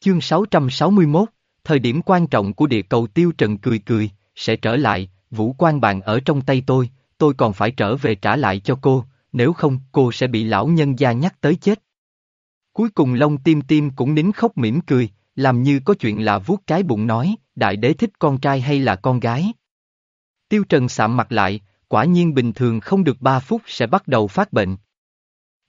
Chương 661, thời điểm quan trọng của địa cầu tiêu trần cười cười, sẽ trở lại, vũ quan bàn ở trong tay tôi, tôi còn phải trở về trả lại cho cô, nếu không cô sẽ bị lão nhân gia nhắc tới chết. Cuối cùng Long Tim Tim cũng nín khóc mỉm cười, làm như có chuyện là vuốt cái bụng nói, đại đế thích con trai hay là con gái. Tiêu Trần sạm mặt lại, quả nhiên bình thường không được 3 phút sẽ bắt đầu phát bệnh.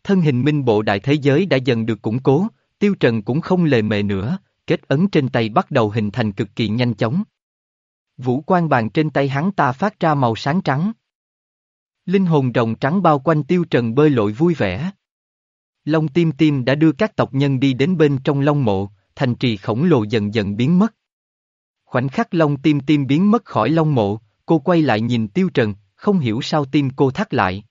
Thân hình minh bộ đại thế giới đã dần được củng cố, Tiêu Trần cũng không lề mề nữa, kết ấn trên tay bắt đầu hình thành cực kỳ nhanh chóng. Vũ quan bàn trên tay hắn ta phát ra màu sáng trắng. Linh hồn rồng trắng bao quanh Tiêu Trần bơi lội vui vẻ. Long Tim Tim đã đưa các tộc nhân đi đến bên trong Long Mộ, thành trì khổng lồ dần dần biến mất. Khoảnh khắc Long Tim Tim biến mất khỏi Long Mộ, cô quay lại nhìn Tiêu Trần, không hiểu sao tim cô thắt lại.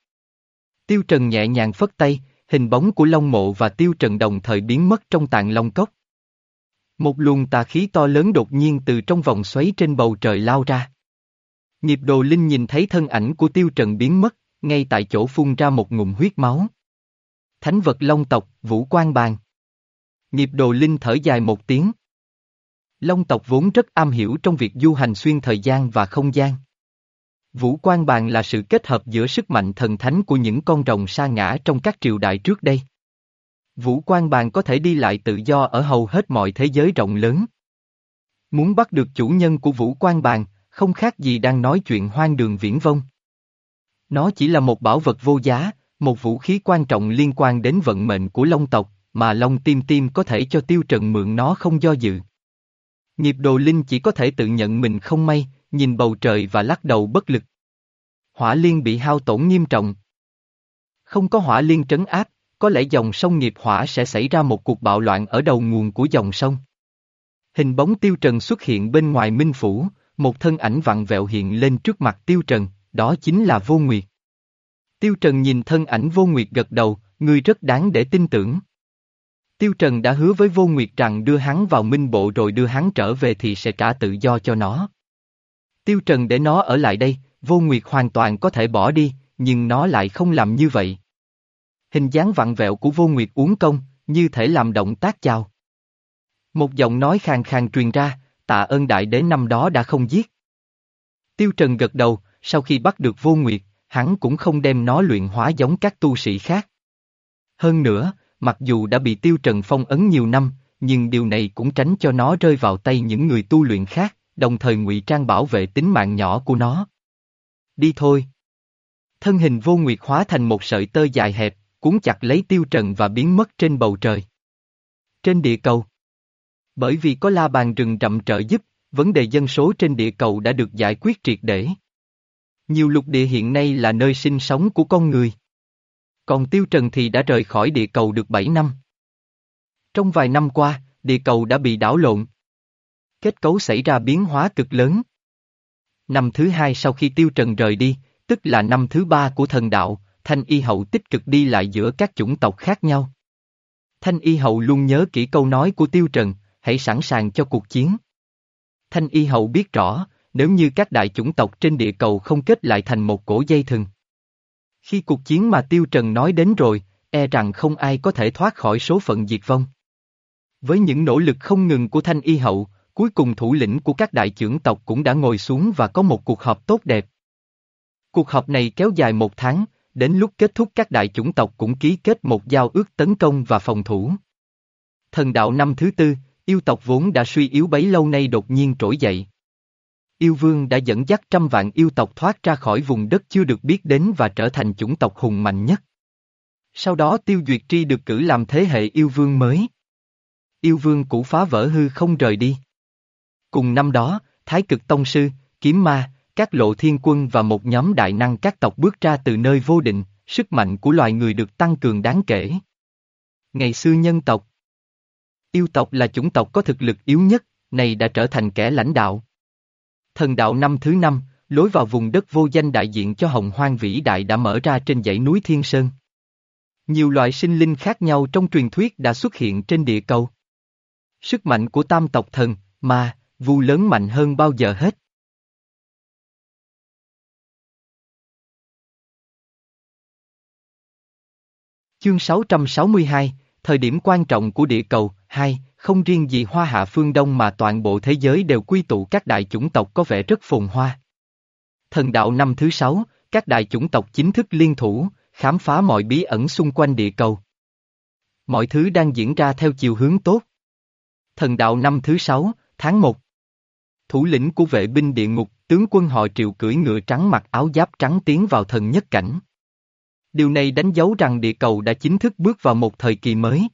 Tiêu Trần nhẹ nhàng phất tay, hình bóng của Long Mộ và Tiêu Trần đồng thời biến mất trong tạng Long Cốc. Một luồng tà khí to lớn đột nhiên từ trong vòng xoáy trên bầu trời lao ra. Nghiệp đồ linh nhìn thấy thân ảnh của Tiêu Trần biến mất, ngay tại chỗ phun ra một ngụm huyết máu. Thánh vật Long tộc, Vũ Quan Bàn. Nghiệp đồ linh thở dài một tiếng. Long tộc vốn rất am hiểu trong việc du hành xuyên thời gian và không gian. Vũ quan bàn là sự kết hợp giữa sức mạnh thần thánh của những con rồng sa ngã trong các triều đại trước đây. Vũ quan bàn có thể đi lại tự do ở hầu hết mọi thế giới rộng lớn. Muốn bắt được chủ nhân của vũ quan bàn, không khác gì đang nói chuyện hoang đường viễn vông. Nó chỉ là một bảo vật vô giá, một vũ khí quan trọng liên quan đến vận mệnh của Long tộc, mà Long Tim Tim có thể cho Tiêu Trần mượn nó không do dự. Nghiệp đồ linh chỉ có thể tự nhận mình không may, nhìn bầu trời và lắc đầu bất lực. Hỏa liên bị hao tổn nghiêm trọng. Không có hỏa liên trấn áp, có lẽ dòng sông nghiệp hỏa sẽ xảy ra một cuộc bạo loạn ở đầu nguồn của dòng sông. Hình bóng tiêu trần xuất hiện bên ngoài minh phủ, một thân ảnh vặn vẹo hiện lên trước mặt tiêu trần, đó chính là vô nguyệt. Tiêu trần nhìn thân ảnh vô nguyệt gật đầu, người rất đáng để tin tưởng. Tiêu Trần đã hứa với Vô Nguyệt rằng đưa hắn vào minh bộ rồi đưa hắn trở về thì sẽ trả tự do cho nó. Tiêu Trần để nó ở lại đây, Vô Nguyệt hoàn toàn có thể bỏ đi, nhưng nó lại không làm như vậy. Hình dáng vặn vẹo của Vô Nguyệt uống công, như thể làm động tác chào. Một giọng nói khàn khàn truyền ra, tạ ơn đại đế năm đó đã không giết. Tiêu Trần gật đầu, sau khi bắt được Vô Nguyệt, hắn cũng không đem nó luyện hóa giống các tu sĩ khác. Hơn nữa, mặc dù đã bị Tiêu Trần phong ấn nhiều năm, nhưng điều này cũng tránh cho nó rơi vào tay những người tu luyện khác, đồng thời ngụy trang bảo vệ tính mạng nhỏ của nó. Đi thôi. Thân hình vô nguyệt hóa thành một sợi tơ dài hẹp, cuốn chặt lấy Tiêu Trần và biến mất trên bầu trời. Trên địa cầu. Bởi vì có la bàn rừng rậm trợ giúp, vấn đề dân số trên địa cầu đã được giải quyết triệt để. Nhiều lục địa hiện nay là nơi sinh sống của con người. Còn Tiêu Trần thì đã rời khỏi địa cầu được 7 năm. Trong vài năm qua, địa cầu đã bị đảo lộn. Kết cấu xảy ra biến hóa cực lớn. Năm thứ hai sau khi Tiêu Trần rời đi, tức là năm thứ ba của thần đạo, Thanh Y Hậu tích cực đi lại giữa các chủng tộc khác nhau. Thanh Y Hậu luôn nhớ kỹ câu nói của Tiêu Trần, hãy sẵn sàng cho cuộc chiến. Thanh Y Hậu biết rõ, nếu như các đại chủng tộc trên địa cầu không kết lại thành một cổ dây thừng. Khi cuộc chiến mà Tiêu Trần nói đến rồi, e rằng không ai có thể thoát khỏi số phận diệt vong. Với những nỗ lực không ngừng của Thanh Y Hậu, cuối cùng thủ lĩnh của các đại trưởng tộc cũng đã ngồi xuống và có một cuộc họp tốt đẹp. Cuộc họp này kéo dài một tháng, đến lúc kết thúc các đại chủng tộc cũng ký kết một giao ước tấn công và phòng thủ. Thần đạo năm thứ tư, yêu tộc vốn đã suy yếu bấy lâu nay đột nhiên trỗi dậy. Yêu vương đã dẫn dắt trăm vạn yêu tộc thoát ra khỏi vùng đất chưa được biết đến và trở thành chủng tộc hùng mạnh nhất. Sau đó Tiêu Duyệt Tri được cử làm thế hệ yêu vương mới. Yêu vương cũ phá vỡ hư không rời đi. Cùng năm đó, Thái Cực Tông Sư, Kiếm Ma, các lộ thiên quân và một nhóm đại năng các tộc bước ra từ nơi vô định, sức mạnh của loài người được tăng cường đáng kể. Ngày xưa nhân tộc Yêu tộc là chủng tộc có thực lực yếu nhất, này đã trở thành kẻ lãnh đạo. Thần đạo năm thứ năm, lối vào vùng đất vô danh đại diện cho hồng hoang vĩ đại đã mở ra trên dãy núi Thiên Sơn. Nhiều loại sinh linh khác nhau trong truyền thuyết đã xuất hiện trên địa cầu. Sức mạnh của tam tộc thần, ma, vu lớn mạnh hơn bao giờ hết. Chương 662, Thời điểm quan trọng của địa cầu, 2, không riêng gì hoa hạ phương Đông mà toàn bộ thế giới đều quy tụ các đại chủng tộc có vẻ rất phồn hoa. Thần đạo năm thứ sáu, các đại chủng tộc chính thức liên thủ, khám phá mọi bí ẩn xung quanh địa cầu. Mọi thứ đang diễn ra theo chiều hướng tốt. Thần đạo năm thứ sáu, tháng 1. Thủ lĩnh của vệ binh địa ngục, tướng quân họ triệu cưỡi ngựa trắng mặc áo giáp trắng tiến vào thần nhất cảnh. Điều này đánh dấu rằng địa cầu đã chính thức bước vào một thời kỳ mới.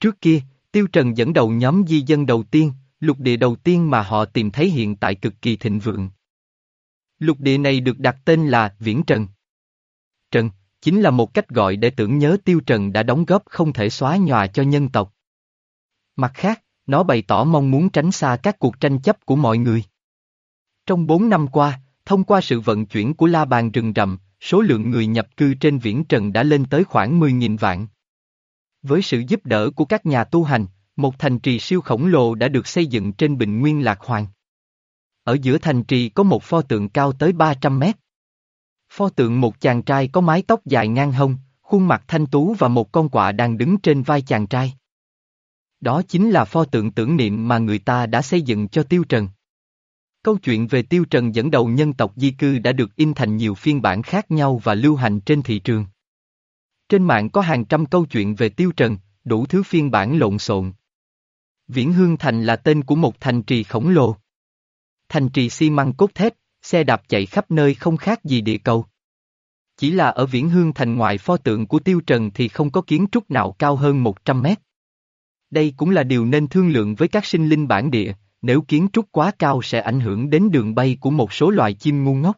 Trước kia, Tiêu Trần dẫn đầu nhóm di dân đầu tiên, lục địa đầu tiên mà họ tìm thấy hiện tại cực kỳ thịnh vượng. Lục địa này được đặt tên là Viễn Trần. Trần, chính là một cách gọi để tưởng nhớ Tiêu Trần đã đóng góp không thể xóa nhòa cho nhân tộc. Mặt khác, nó bày tỏ mong muốn tránh xa các cuộc tranh chấp của mọi người. Trong 4 năm qua, thông qua sự vận chuyển của la bàn rừng rậm, số lượng người nhập cư trên viễn trần đã lên tới khoảng 10.000 vạn. Với sự giúp đỡ của các nhà tu hành, một thành trì siêu khổng lồ đã được xây dựng trên bình nguyên Lạc Hoàng. Ở giữa thành trì có một pho tượng cao tới 300 mét. Pho tượng một chàng trai có mái tóc dài ngang hông, khuôn mặt thanh tú và một con quạ đang đứng trên vai chàng trai. Đó chính là pho tượng tưởng niệm mà người ta đã xây dựng cho Tiêu Trần. Câu chuyện về Tiêu Trần dẫn đầu nhân tộc di cư đã được in thành nhiều phiên bản khác nhau và lưu hành trên thị trường. Trên mạng có hàng trăm câu chuyện về Tiêu Trần, đủ thứ phiên bản lộn xộn. Viễn Hương Thành là tên của một thành trì khổng lồ. Thành trì xi măng cốt thép, xe đạp chạy khắp nơi không khác gì địa cầu. Chỉ là ở Viễn Hương Thành ngoài pho tượng của Tiêu Trần thì không có kiến trúc nào cao hơn 100 mét. Đây cũng là điều nên thương lượng với các sinh linh bản địa, nếu kiến trúc quá cao sẽ ảnh hưởng đến đường bay của một số loài chim ngu ngốc.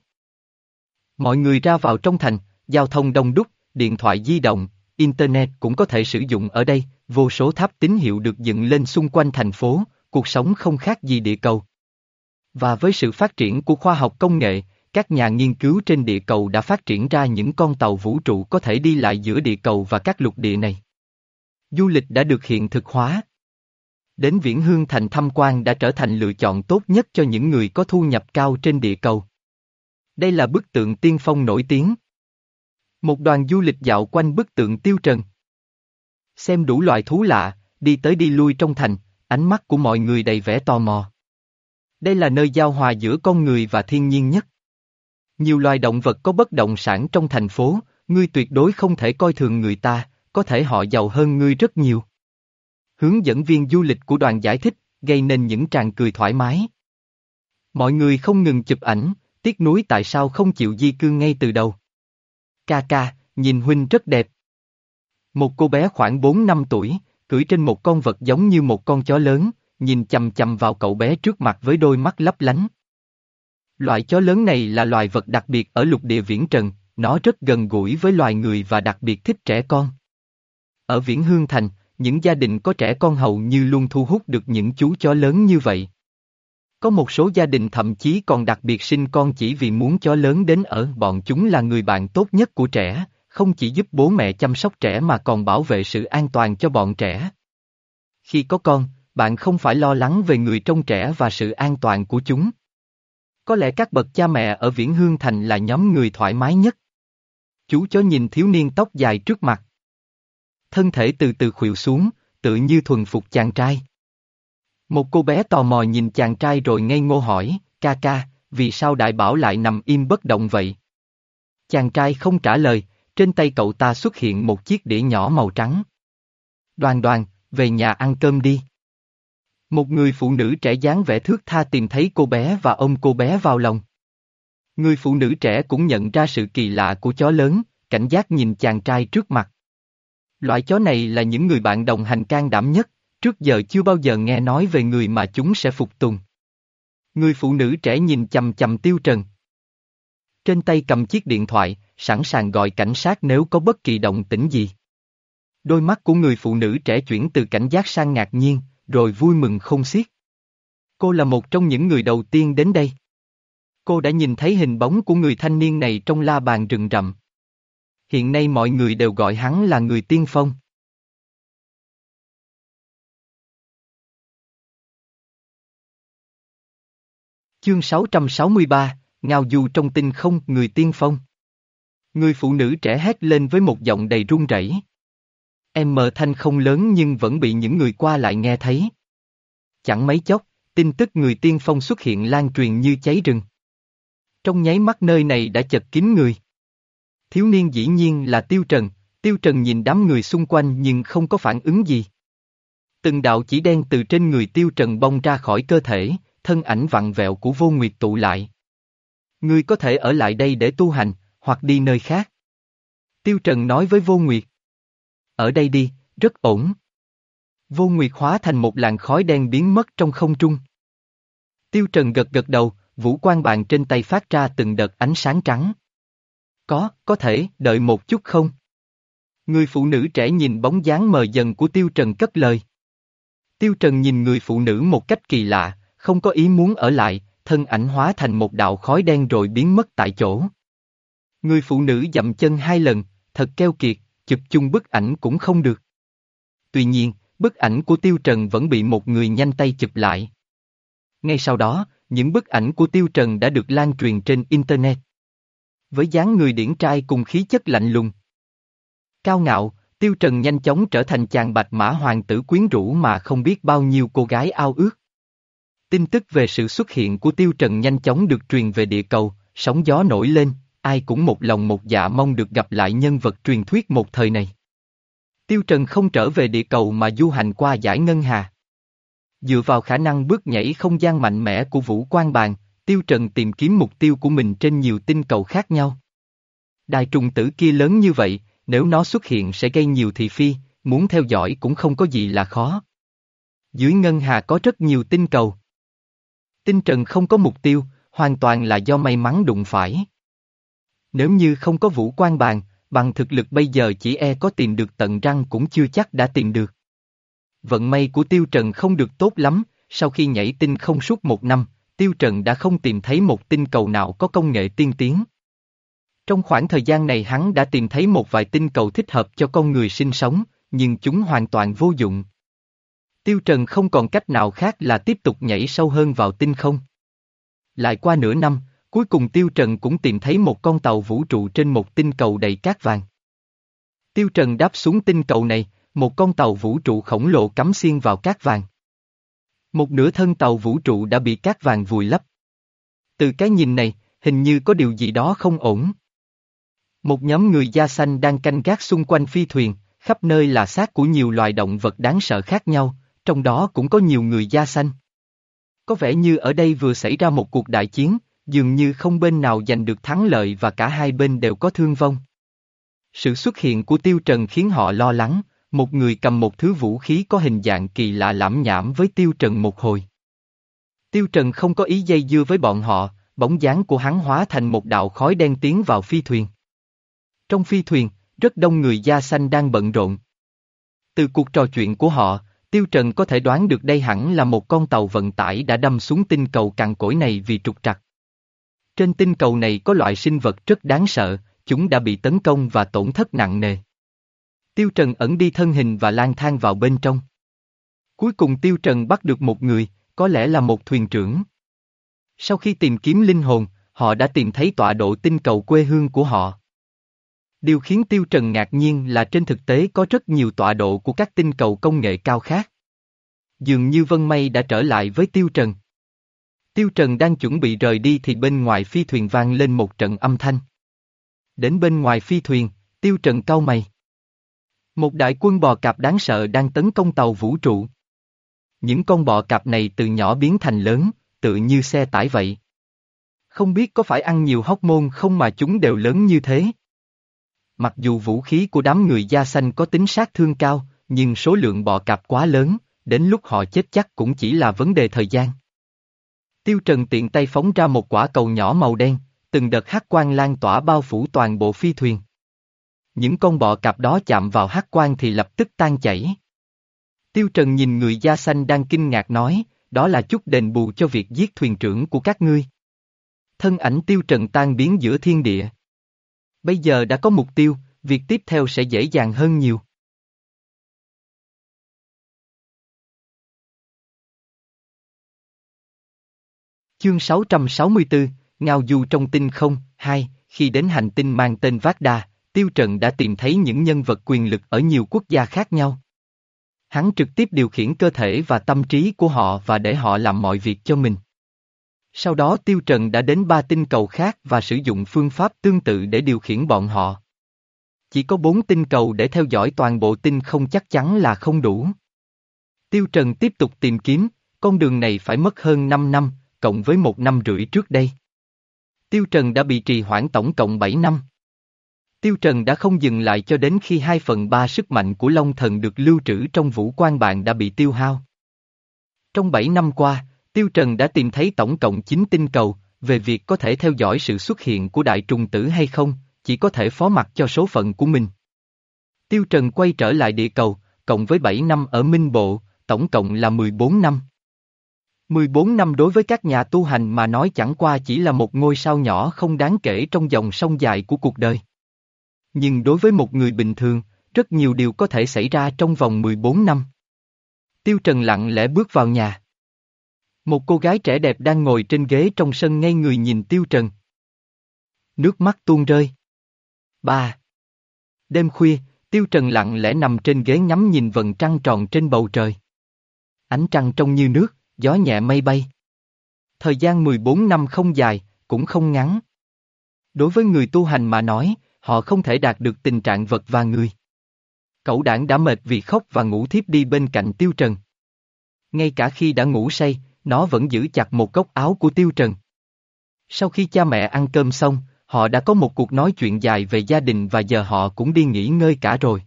Mọi người ra vào trong thành, giao thông đông đúc, điện thoại di động, Internet cũng có thể sử dụng ở đây, vô số tháp tín hiệu được dựng lên xung quanh thành phố, cuộc sống không khác gì địa cầu. Và với sự phát triển của khoa học công nghệ, các nhà nghiên cứu trên địa cầu đã phát triển ra những con tàu vũ trụ có thể đi lại giữa địa cầu và các lục địa này. Du lịch đã được hiện thực hóa. Đến Viễn Hương Thành tham quan đã trở thành lựa chọn tốt nhất cho những người có thu nhập cao trên địa cầu. Đây là bức tượng tiên phong nổi tiếng. Một đoàn du lịch dạo quanh bức tượng tiêu trần. Xem đủ loại thú lạ, đi tới đi lui trong thành, ánh mắt của mọi người đầy vẻ tò mò. Đây là nơi giao hòa giữa con người và thiên nhiên nhất. Nhiều loài động vật có bất động sản trong thành phố, ngươi tuyệt đối không thể coi thường người ta, có thể họ giàu hơn ngươi rất nhiều. Hướng dẫn viên du lịch của đoàn giải thích, gây nên những tràng cười thoải mái. Mọi người không ngừng chụp ảnh, tiếc nuối tại sao không chịu di cư ngay từ đầu. Ca ca, nhìn huynh rất đẹp. Một cô bé khoảng 4 năm tuổi, cưỡi trên một con vật giống như một con chó lớn, nhìn chầm chầm vào cậu bé trước mặt với đôi mắt lấp lánh. Loại chó lớn này là loài vật đặc biệt ở lục địa viễn trần, nó rất gần gũi với loài người và đặc biệt thích trẻ con. Ở Viễn Hương Thành, những gia đình có trẻ con hầu như luôn thu hút được những chú chó lớn như vậy. Có một số gia đình thậm chí còn đặc biệt sinh con chỉ vì muốn chó lớn đến ở bọn chúng là người bạn tốt nhất của trẻ, không chỉ giúp bố mẹ chăm sóc trẻ mà còn bảo vệ sự an toàn cho bọn trẻ. Khi có con, bạn không phải lo lắng về người trông trẻ và sự an toàn của chúng. Có lẽ các bậc cha mẹ ở Viễn Hương Thành là nhóm người thoải mái nhất. Chú chó nhìn thiếu niên tóc dài trước mặt. Thân thể từ từ khuỵu xuống, tự như thuần phục chàng trai. Một cô bé tò mò nhìn chàng trai rồi ngây ngô hỏi, ca ca, vì sao đại bảo lại nằm im bất động vậy? Chàng trai không trả lời, trên tay cậu ta xuất hiện một chiếc đĩa nhỏ màu trắng. Đoàn đoàn, về nhà ăn cơm đi. Một người phụ nữ trẻ dáng vẻ thước tha tìm thấy cô bé và ôm cô bé vào lòng. Người phụ nữ trẻ cũng nhận ra sự kỳ lạ của chó lớn, cảnh giác nhìn chàng trai trước mặt. Loại chó này là những người bạn đồng hành can đảm nhất, trước giờ chưa bao giờ nghe nói về người mà chúng sẽ phục tùng. Người phụ nữ trẻ nhìn chầm chầm tiêu trần. Trên tay cầm chiếc điện thoại, sẵn sàng gọi cảnh sát nếu có bất kỳ động tĩnh gì. Đôi mắt của người phụ nữ trẻ chuyển từ cảnh giác sang ngạc nhiên, rồi vui mừng không xiết. Cô là một trong những người đầu tiên đến đây. Cô đã nhìn thấy hình bóng của người thanh niên này trong la bàn rừng rậm. Hiện nay mọi người đều gọi hắn là người tiên phong. Chương 663, Ngao du trong tinh không, người tiên phong. Người phụ nữ trẻ hét lên với một giọng đầy run rẩy. Em mờ thanh không lớn nhưng vẫn bị những người qua lại nghe thấy. Chẳng mấy chốc, tin tức người tiên phong xuất hiện lan truyền như cháy rừng. Trong nháy mắt nơi này đã chật kín người. Thiếu niên dĩ nhiên là Tiêu Trần, Tiêu Trần nhìn đám người xung quanh nhưng không có phản ứng gì. Từng đạo chỉ đen từ trên người Tiêu Trần bong ra khỏi cơ thể, thân ảnh vặn vẹo của vô nguyệt tụ lại. Ngươi có thể ở lại đây để tu hành, hoặc đi nơi khác. Tiêu Trần nói với vô nguyệt. Ở đây đi, rất ổn. Vô nguyệt hóa thành một làn khói đen biến mất trong không trung. Tiêu Trần gật gật đầu, vũ quan bàn trên tay phát ra từng đợt ánh sáng trắng. Có, có thể, đợi một chút không? Người phụ nữ trẻ nhìn bóng dáng mờ dần của Tiêu Trần cất lời. Tiêu Trần nhìn người phụ nữ một cách kỳ lạ, không có ý muốn ở lại, thân ảnh hóa thành một đạo khói đen rồi biến mất tại chỗ. Người phụ nữ dậm chân hai lần, thật keo kiệt, chụp chung bức ảnh cũng không được. Tuy nhiên, bức ảnh của Tiêu Trần vẫn bị một người nhanh tay chụp lại. Ngay sau đó, những bức ảnh của Tiêu Trần đã được lan truyền trên Internet. Với dáng người điển trai cùng khí chất lạnh lùng. Cao ngạo, Tiêu Trần nhanh chóng trở thành chàng bạch mã hoàng tử quyến rũ mà không biết bao nhiêu cô gái ao ước. Tin tức về sự xuất hiện của Tiêu Trần nhanh chóng được truyền về địa cầu, sóng gió nổi lên, ai cũng một lòng một dạ mong được gặp lại nhân vật truyền thuyết một thời này. Tiêu Trần không trở về địa cầu mà du hành qua giải ngân hà. Dựa vào khả năng bước nhảy không gian mạnh mẽ của Vũ Quang Bàn, Tiêu Trần tìm kiếm mục tiêu của mình trên nhiều tinh cầu khác nhau. Đài trùng tử kia lớn như vậy, nếu nó xuất hiện sẽ gây nhiều thị phi, muốn theo dõi cũng không có gì là khó. Dưới ngân hà có rất nhiều tinh cầu. Tinh Trần không có mục tiêu, hoàn toàn là do may mắn đụng phải. Nếu như không có vũ quan bàn, bằng thực lực bây giờ chỉ e có tìm được tận răng cũng chưa chắc đã tìm được. Vận may của Tiêu Trần không được tốt lắm, sau khi nhảy tinh không suốt một năm, Tiêu Trần đã không tìm thấy một tinh cầu nào có công nghệ tiên tiến. Trong khoảng thời gian này hắn đã tìm thấy một vài tinh cầu thích hợp cho con người sinh sống, nhưng chúng hoàn toàn vô dụng. Tiêu Trần không còn cách nào khác là tiếp tục nhảy sâu hơn vào tinh không. Lại qua nửa năm, cuối cùng Tiêu Trần cũng tìm thấy một con tàu vũ trụ trên một tinh cầu đầy cát vàng. Tiêu Trần đáp xuống tinh cầu này, một con tàu vũ trụ khổng lồ cắm xiên vào cát vàng. Một nửa thân tàu vũ trụ đã bị cát vàng vùi lấp. Từ cái nhìn này, hình như có điều gì đó không ổn. Một nhóm người da xanh đang canh gác xung quanh phi thuyền, khắp nơi là xác của nhiều loài động vật đáng sợ khác nhau, trong đó cũng có nhiều người da xanh. Có vẻ như ở đây vừa xảy ra một cuộc đại chiến, dường như không bên nào giành được thắng lợi và cả hai bên đều có thương vong. Sự xuất hiện của Tiêu Trần khiến họ lo lắng, một người cầm một thứ vũ khí có hình dạng kỳ lạ lãm nhảm với Tiêu Trần một hồi. Tiêu Trần không có ý dây dưa với bọn họ, bóng dáng của hắn hóa thành một đạo khói đen tiến vào phi thuyền. Trong phi thuyền, rất đông người da xanh đang bận rộn. Từ cuộc trò chuyện của họ, Tiêu Trần có thể đoán được đây hẳn là một con tàu vận tải đã đâm xuống tinh cầu cằn cỗi này vì trục trặc. Trên tinh cầu này có loại sinh vật rất đáng sợ, chúng đã bị tấn công và tổn thất nặng nề. Tiêu Trần ẩn đi thân hình và lang thang vào bên trong. Cuối cùng Tiêu Trần bắt được một người, có lẽ là một thuyền trưởng. Sau khi tìm kiếm linh hồn, họ đã tìm thấy tọa độ tinh cầu quê hương của họ. Điều khiến Tiêu Trần ngạc nhiên là trên thực tế có rất nhiều tọa độ của các tinh cầu công nghệ cao khác. Dường như Vân Mây đã trở lại với Tiêu Trần. Tiêu Trần đang chuẩn bị rời đi thì bên ngoài phi thuyền vang lên một trận âm thanh. Đến bên ngoài phi thuyền, Tiêu Trần cau mày. Một đại quân bò cạp đáng sợ đang tấn công tàu vũ trụ. Những con bò cạp này từ nhỏ biến thành lớn, tự như xe tải vậy. Không biết có phải ăn nhiều hóc môn không mà chúng đều lớn như thế. Mặc dù vũ khí của đám người da xanh có tính sát thương cao, nhưng số lượng bọ cạp quá lớn, đến lúc họ chết chắc cũng chỉ là vấn đề thời gian. Tiêu Trần tiện tay phóng ra một quả cầu nhỏ màu đen, từng đợt hắc quang lan tỏa bao phủ toàn bộ phi thuyền. Những con bọ cạp đó chạm vào hắc quan thì lập tức tan chảy. Tiêu Trần nhìn người da xanh đang kinh ngạc nói, đó là chút đền bù cho việc giết thuyền trưởng của các ngươi. Thân ảnh Tiêu Trần tan biến giữa thiên địa. Bây giờ đã có mục tiêu, việc tiếp theo sẽ dễ dàng hơn nhiều. Chương 664, Ngao du trong tinh không, hai, khi đến hành tinh mang tên Vác Đa, Tiêu Trần đã tìm thấy những nhân vật quyền lực ở nhiều quốc gia khác nhau. Hắn trực tiếp điều khiển cơ thể và tâm trí của họ và để họ làm mọi việc cho mình. Sau đó Tiêu Trần đã đến ba tinh cầu khác và sử dụng phương pháp tương tự để điều khiển bọn họ. Chỉ có bốn tinh cầu để theo dõi toàn bộ tinh không chắc chắn là không đủ. Tiêu Trần tiếp tục tìm kiếm, con đường này phải mất hơn 5 năm, cộng với một năm rưỡi trước đây. Tiêu Trần đã bị trì hoãn tổng cộng 7 năm. Tiêu Trần đã không dừng lại cho đến khi 2 phần 3 sức mạnh của Long Thần được lưu trữ trong vũ quan bạn đã bị tiêu hao. Trong 7 năm qua, Tiêu Trần đã tìm thấy tổng cộng 9 tinh cầu, về việc có thể theo dõi sự xuất hiện của đại trùng tử hay không, chỉ có thể phó mặc cho số phận của mình. Tiêu Trần quay trở lại địa cầu, cộng với 7 năm ở Minh Bộ, tổng cộng là 14 năm. 14 năm đối với các nhà tu hành mà nói chẳng qua chỉ là một ngôi sao nhỏ không đáng kể trong dòng sông dài của cuộc đời. Nhưng đối với một người bình thường, rất nhiều điều có thể xảy ra trong vòng 14 năm. Tiêu Trần lặng lẽ bước vào nhà. Một cô gái trẻ đẹp đang ngồi trên ghế trong sân ngay người nhìn Tiêu Trần. Nước mắt tuôn rơi. Ba. Đêm khuya, Tiêu Trần lặng lẽ nằm trên ghế ngắm nhìn vầng trăng tròn trên bầu trời. Ánh trăng trong như nước, gió nhẹ mây bay. Thời gian 14 năm không dài, cũng không ngắn. Đối với người tu hành mà nói, họ không thể đạt được tình trạng vật và người. Cậu đảng đã mệt vì khóc và ngủ thiếp đi bên cạnh Tiêu Trần. Ngay cả khi đã ngủ say, nó vẫn giữ chặt một góc áo của Tiêu Trần. Sau khi cha mẹ ăn cơm xong, họ đã có một cuộc nói chuyện dài về gia đình và giờ họ cũng đi nghỉ ngơi cả rồi.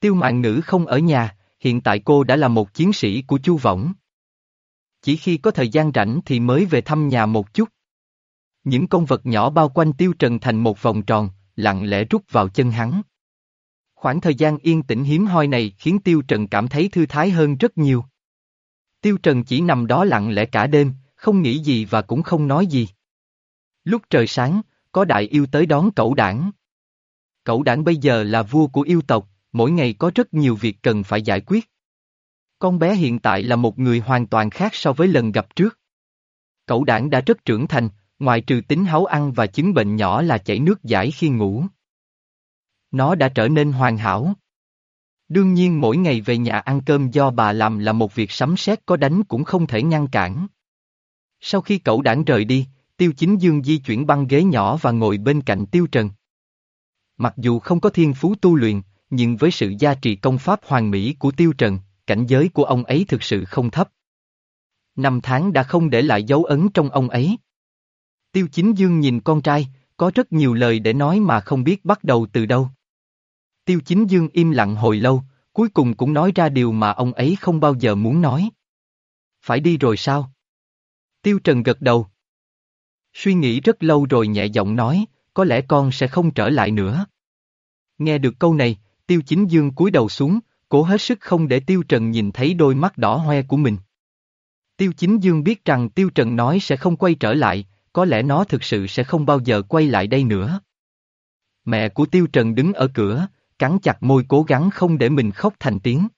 Tiêu mạng ngữ không ở nhà, hiện tại cô đã là một chiến sĩ của Chu Võng. Chỉ khi có thời gian rảnh thì mới về thăm nhà một chút. Những con vật nhỏ bao quanh Tiêu Trần thành một vòng tròn, lặng lẽ rút vào chân hắn. Khoảng thời gian yên tĩnh hiếm hoi này khiến Tiêu Trần cảm thấy thư thái hơn rất nhiều. Tiêu Trần chỉ nằm đó lặng lẽ cả đêm, không nghĩ gì và cũng không nói gì. Lúc trời sáng, có đại yêu tới đón cậu đảng. Cậu đảng bây giờ là vua của yêu tộc, mỗi ngày có rất nhiều việc cần phải giải quyết. Con bé hiện tại là một người hoàn toàn khác so với lần gặp trước. Cậu đảng đã rất trưởng thành, ngoài trừ tính háu ăn và chứng bệnh nhỏ là chảy nước giải khi ngủ. Nó đã trở nên hoàn hảo. Đương nhiên mỗi ngày về nhà ăn cơm do bà làm là một việc sắm xét có đánh cũng không thể ngăn cản. Sau khi cậu đảng rời đi, Tiêu Chính Dương di chuyển băng ghế nhỏ và ngồi bên cạnh Tiêu Trần. Mặc dù không có thiên phú tu luyện, nhưng với sự gia trì công pháp hoàn mỹ của Tiêu Trần, cảnh giới của ông ấy thực sự không thấp. Năm tháng đã không để lại dấu ấn trong ông ấy. Tiêu Chính Dương nhìn con trai, có rất nhiều lời để nói mà không biết bắt đầu từ đâu. Tiêu Chính Dương im lặng hồi lâu, cuối cùng cũng nói ra điều mà ông ấy không bao giờ muốn nói. Phải đi rồi sao? Tiêu Trần gật đầu. Suy nghĩ rất lâu rồi nhẹ giọng nói, có lẽ con sẽ không trở lại nữa. Nghe được câu này, Tiêu Chính Dương cúi đầu xuống, cố hết sức không để Tiêu Trần nhìn thấy đôi mắt đỏ hoe của mình. Tiêu Chính Dương biết rằng Tiêu Trần nói sẽ không quay trở lại, có lẽ nó thực sự sẽ không bao giờ quay lại đây nữa. Mẹ của Tiêu Trần đứng ở cửa, cắn chặt môi cố gắng không để mình khóc thành tiếng.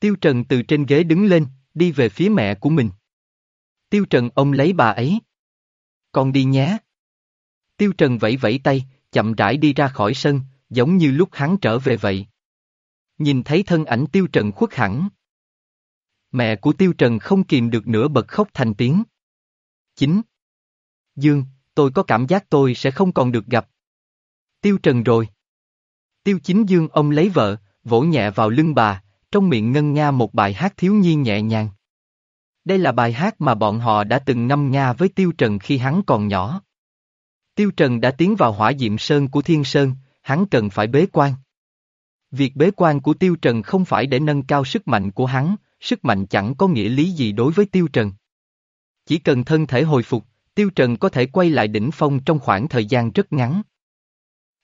Tiêu Trần từ trên ghế đứng lên, đi về phía mẹ của mình. Tiêu Trần ôm lấy bà ấy. Con đi nhé. Tiêu Trần vẫy vẫy tay, chậm rãi đi ra khỏi sân, giống như lúc hắn trở về vậy. Nhìn thấy thân ảnh Tiêu Trần khuất hẳn. Mẹ của Tiêu Trần không kìm được nữa bật khóc thành tiếng. Chính. Dương, tôi có cảm giác tôi sẽ không còn được gặp. Tiêu Trần rồi. Tiêu Chính Dương ông lấy vợ, vỗ nhẹ vào lưng bà, trong miệng ngân nga một bài hát thiếu nhi nhẹ nhàng. Đây là bài hát mà bọn họ đã từng ngâm nga với Tiêu Trần khi hắn còn nhỏ. Tiêu Trần đã tiến vào hỏa diệm sơn của Thiên Sơn, hắn cần phải bế quan. Việc bế quan của Tiêu Trần không phải để nâng cao sức mạnh của hắn, sức mạnh chẳng có nghĩa lý gì đối với Tiêu Trần. Chỉ cần thân thể hồi phục, Tiêu Trần có thể quay lại đỉnh phong trong khoảng thời gian rất ngắn.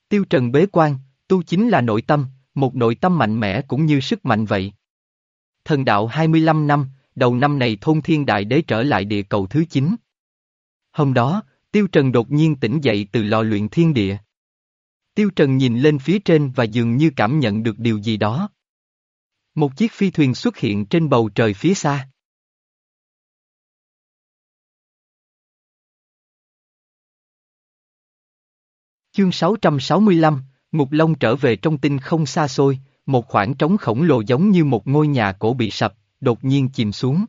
Tiêu Trần bế quan, tu chính là nội tâm, một nội tâm mạnh mẽ cũng như sức mạnh vậy. Thần đạo 25 năm, đầu năm này thôn thiên đại đế trở lại địa cầu thứ 9. Hôm đó, Tiêu Trần đột nhiên tỉnh dậy từ lò luyện thiên địa. Tiêu Trần nhìn lên phía trên và dường như cảm nhận được điều gì đó. Một chiếc phi thuyền xuất hiện trên bầu trời phía xa. Chương 665, Ngục Long trở về trong tinh không xa xôi, một khoảng trống khổng lồ giống như một ngôi nhà cổ bị sập, đột nhiên chìm xuống.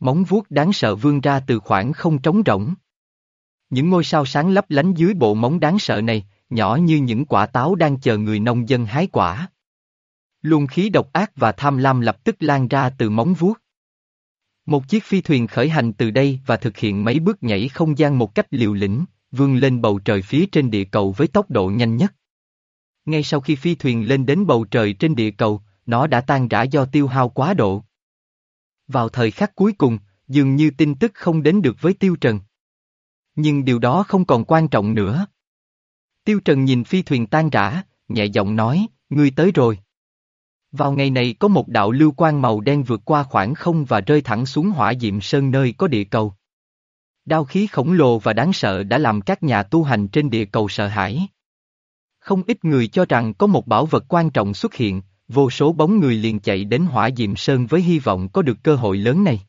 Móng vuốt đáng sợ vươn ra từ khoảng không trống rỗng. Những ngôi sao sáng lấp lánh dưới bộ móng đáng sợ này, nhỏ như những quả táo đang chờ người nông dân hái quả. Luồng khí độc ác và tham lam lập tức lan ra từ móng vuốt. Một chiếc phi thuyền khởi hành từ đây và thực hiện mấy bước nhảy không gian một cách liều lĩnh, vươn lên bầu trời phía trên địa cầu với tốc độ nhanh nhất. Ngay sau khi phi thuyền lên đến bầu trời trên địa cầu, nó đã tan rã do tiêu hao quá độ. Vào thời khắc cuối cùng, dường như tin tức không đến được với Tiêu Trần. Nhưng điều đó không còn quan trọng nữa. Tiêu Trần nhìn phi thuyền tan rã, nhẹ giọng nói, ngươi tới rồi. Vào ngày này có một đạo lưu quang màu đen vượt qua khoảng không và rơi thẳng xuống hỏa diệm sơn nơi có địa cầu. Đao khí khổng lồ và đáng sợ đã làm các nhà tu hành trên địa cầu sợ hãi. Không ít người cho rằng có một bảo vật quan trọng xuất hiện, vô số bóng người liền chạy đến hỏa diệm sơn với hy vọng có được cơ hội lớn này.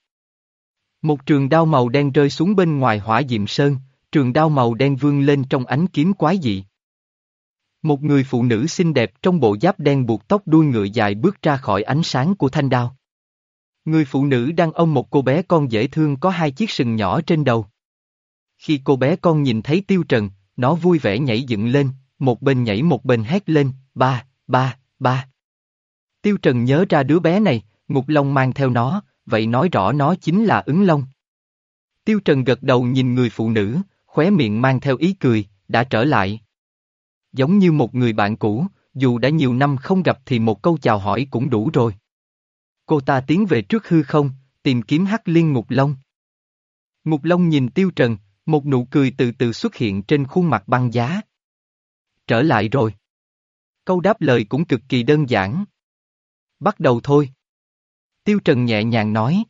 Một trường đao màu đen rơi xuống bên ngoài hỏa diệm sơn, trường đao màu đen vươn lên trong ánh kiếm quái dị. Một người phụ nữ xinh đẹp trong bộ giáp đen buộc tóc đuôi ngựa dài bước ra khỏi ánh sáng của thanh đao. Người phụ nữ đang ôm một cô bé con dễ thương có hai chiếc sừng nhỏ trên đầu. Khi cô bé con nhìn thấy tiêu trần, nó vui vẻ nhảy dựng lên, một bên nhảy một bên hét lên, ba, ba, ba. Tiêu trần nhớ ra đứa bé này, ngục long mang theo nó, vậy nói rõ nó chính là ứng long. Tiêu trần gật đầu nhìn người phụ nữ, khóe miệng mang theo ý cười, đã trở lại. Giống như một người bạn cũ, dù đã nhiều năm không gặp thì một câu chào hỏi cũng đủ rồi. Cô ta tiến về trước hư không, tìm kiếm hắc liên ngục long. Ngục long nhìn tiêu trần, một nụ cười từ từ xuất hiện trên khuôn mặt băng giá. Trở lại rồi. Câu đáp lời cũng cực kỳ đơn giản. Bắt đầu thôi. Tiêu Trần nhẹ nhàng nói.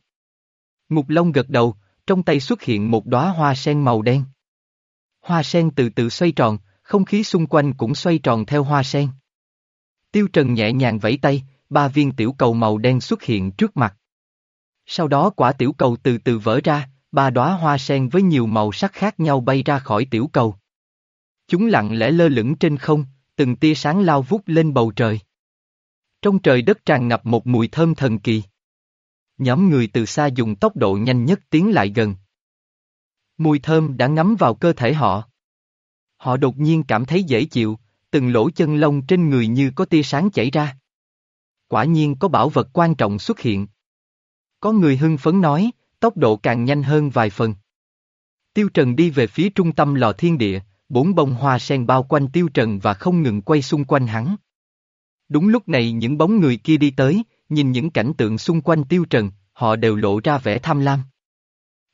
Ngục Long gật đầu, trong tay xuất hiện một đóa hoa sen màu đen. Hoa sen từ từ xoay tròn, không khí xung quanh cũng xoay tròn theo hoa sen. Tiêu Trần nhẹ nhàng vẫy tay, ba viên tiểu cầu màu đen xuất hiện trước mặt. Sau đó quả tiểu cầu từ từ vỡ ra, ba đóa hoa sen với nhiều màu sắc khác nhau bay ra khỏi tiểu cầu. Chúng lặng lẽ lơ lửng trên không, từng tia sáng lao vút lên bầu trời. Trong trời đất tràn ngập một mùi thơm thần kỳ. Nhóm người từ xa dùng tốc độ nhanh nhất tiến lại gần. Mùi thơm đã ngấm vào cơ thể họ. Họ đột nhiên cảm thấy dễ chịu, từng lỗ chân lông trên người như có tia sáng chảy ra. Quả nhiên có bảo vật quan trọng xuất hiện. Có người hưng phấn nói, tốc độ càng nhanh hơn vài phần. Tiêu Trần đi về phía trung tâm lò thiên địa, bốn bông hoa sen bao quanh Tiêu Trần và không ngừng quay xung quanh hắn. Đúng lúc này những bóng người kia đi tới, nhìn những cảnh tượng xung quanh Tiêu Trần, họ đều lộ ra vẻ tham lam.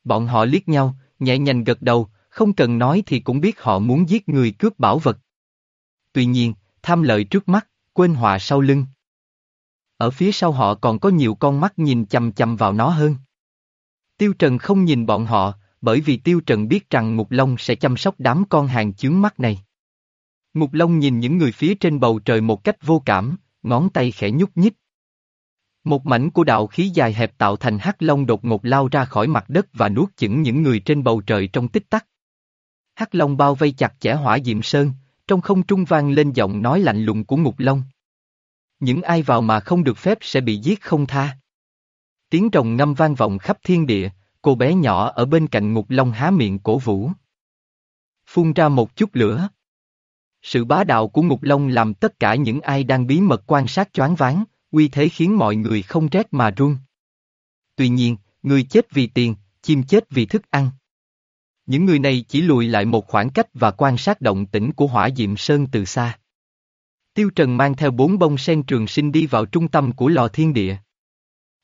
Bọn họ liếc nhau, nhẹ nhàng gật đầu, không cần nói thì cũng biết họ muốn giết người cướp bảo vật. Tuy nhiên, tham lợi trước mắt, quên họa sau lưng. Ở phía sau họ còn có nhiều con mắt nhìn chầm chầm vào nó hơn. Tiêu Trần không nhìn bọn họ, bởi vì Tiêu Trần biết rằng Ngục Long sẽ chăm sóc đám con hàng chướng mắt này. Ngục Long nhìn những người phía trên bầu trời một cách vô cảm, ngón tay khẽ nhúc nhích. Một mảnh của đạo khí dài hẹp tạo thành hắc long đột ngột lao ra khỏi mặt đất và nuốt chửng những người trên bầu trời trong tích tắc. Hắc long bao vây chặt chẽ hỏa diệm sơn, trong không trung vang lên giọng nói lạnh lùng của ngục long. Những ai vào mà không được phép sẽ bị giết không tha. Tiếng rồng ngâm vang vọng khắp thiên địa, cô bé nhỏ ở bên cạnh ngục long há miệng cổ vũ. Phun ra một chút lửa. Sự bá đạo của ngục long làm tất cả những ai đang bí mật quan sát choáng váng, uy thế khiến mọi người không rét mà run. Tuy nhiên, người chết vì tiền, chim chết vì thức ăn. Những người này chỉ lùi lại một khoảng cách và quan sát động tĩnh của hỏa diệm sơn từ xa. Tiêu Trần mang theo bốn bông sen trường sinh đi vào trung tâm của lò thiên địa.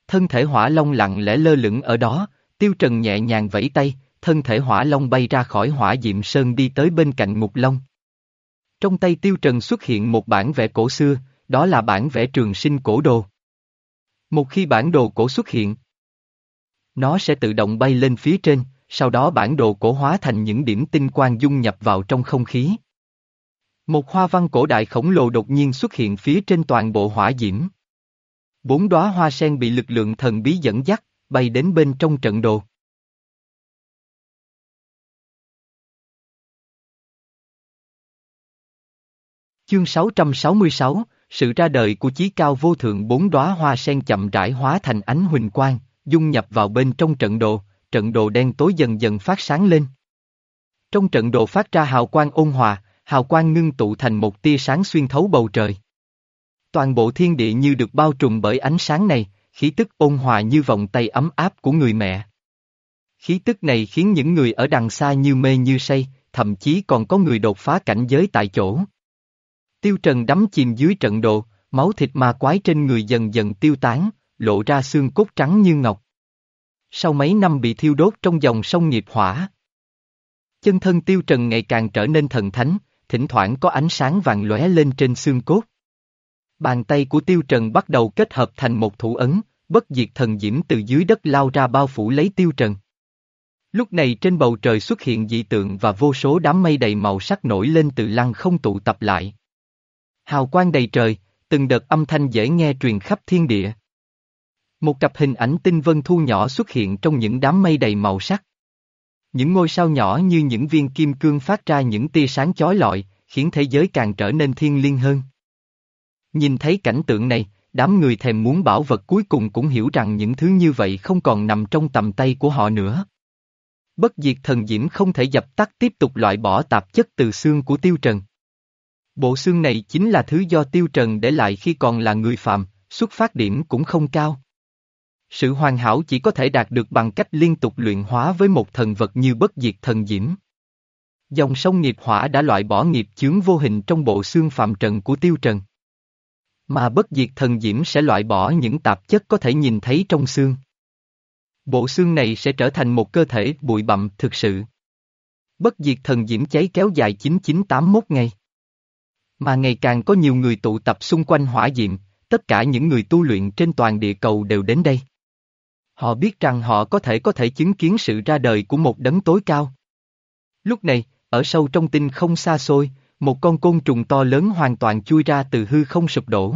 Thân thể hỏa long lặng lẽ lơ lửng ở đó, Tiêu Trần nhẹ nhàng vẫy tay, thân thể hỏa long bay ra khỏi hỏa diệm sơn đi tới bên cạnh ngục long. Trong tay Tiêu Trần xuất hiện một bản vẽ cổ xưa, đó là bản vẽ trường sinh cổ đồ. Một khi bản đồ cổ xuất hiện, nó sẽ tự động bay lên phía trên, sau đó bản đồ cổ hóa thành những điểm tinh quang dung nhập vào trong không khí. Một hoa văn cổ đại khổng lồ đột nhiên xuất hiện phía trên toàn bộ hỏa diễm. Bốn đóa hoa sen bị lực lượng thần bí dẫn dắt, bay đến bên trong trận đồ. Chương 666, sự ra đời của chí cao vô thượng bốn đóa hoa sen chậm rãi hóa thành ánh huỳnh quang, dung nhập vào bên trong trận đồ, trận đồ đen tối dần dần phát sáng lên. Trong trận đồ phát ra hào quang ôn hòa, hào quang ngưng tụ thành một tia sáng xuyên thấu bầu trời. Toàn bộ thiên địa như được bao trùm bởi ánh sáng này, khí tức ôn hòa như vòng tay ấm áp của người mẹ. Khí tức này khiến những người ở đằng xa như mê như say, thậm chí còn có người đột phá cảnh giới tại chỗ. Tiêu Trần đắm chìm dưới trận đồ, máu thịt ma quái trên người dần dần tiêu tán, lộ ra xương cốt trắng như ngọc. Sau mấy năm bị thiêu đốt trong dòng sông nghiệp hỏa, chân thân Tiêu Trần ngày càng trở nên thần thánh, thỉnh thoảng có ánh sáng vàng lóe lên trên xương cốt. Bàn tay của Tiêu Trần bắt đầu kết hợp thành một thủ ấn, bất diệt thần diễm từ dưới đất lao ra bao phủ lấy Tiêu Trần. Lúc này trên bầu trời xuất hiện dị tượng và vô số đám mây đầy màu sắc nổi lên từ lăng không tụ tập lại. Hào quang đầy trời, từng đợt âm thanh dễ nghe truyền khắp thiên địa. Một cặp hình ảnh tinh vân thu nhỏ xuất hiện trong những đám mây đầy màu sắc. Những ngôi sao nhỏ như những viên kim cương phát ra những tia sáng chói lọi, khiến thế giới càng trở nên thiên liêng hơn. Nhìn thấy cảnh tượng này, đám người thèm muốn bảo vật cuối cùng cũng hiểu rằng những thứ như vậy không còn nằm trong tầm tay của họ nữa. Bất diệt thần diễm không thể dập tắt tiếp tục loại bỏ tạp chất từ xương của Tiêu Trần. Bộ xương này chính là thứ do Tiêu Trần để lại khi còn là người phạm, xuất phát điểm cũng không cao. Sự hoàn hảo chỉ có thể đạt được bằng cách liên tục luyện hóa với một thần vật như bất diệt thần diễm. Dòng sông nghiệp hỏa đã loại bỏ nghiệp chướng vô hình trong bộ xương phạm trần của Tiêu Trần. Mà bất diệt thần diễm sẽ loại bỏ những tạp chất có thể nhìn thấy trong xương. Bộ xương này sẽ trở thành một cơ thể bụi bặm thực sự. Bất diệt thần diễm cháy kéo dài 9981 ngày. Mà ngày càng có nhiều người tụ tập xung quanh hỏa diệm, tất cả những người tu luyện trên toàn địa cầu đều đến đây. Họ biết rằng họ có thể có thể chứng kiến sự ra đời của một đấng tối cao. Lúc này, ở sâu trong tinh không xa xôi, một con côn trùng to lớn hoàn toàn chui ra từ hư không sụp đổ.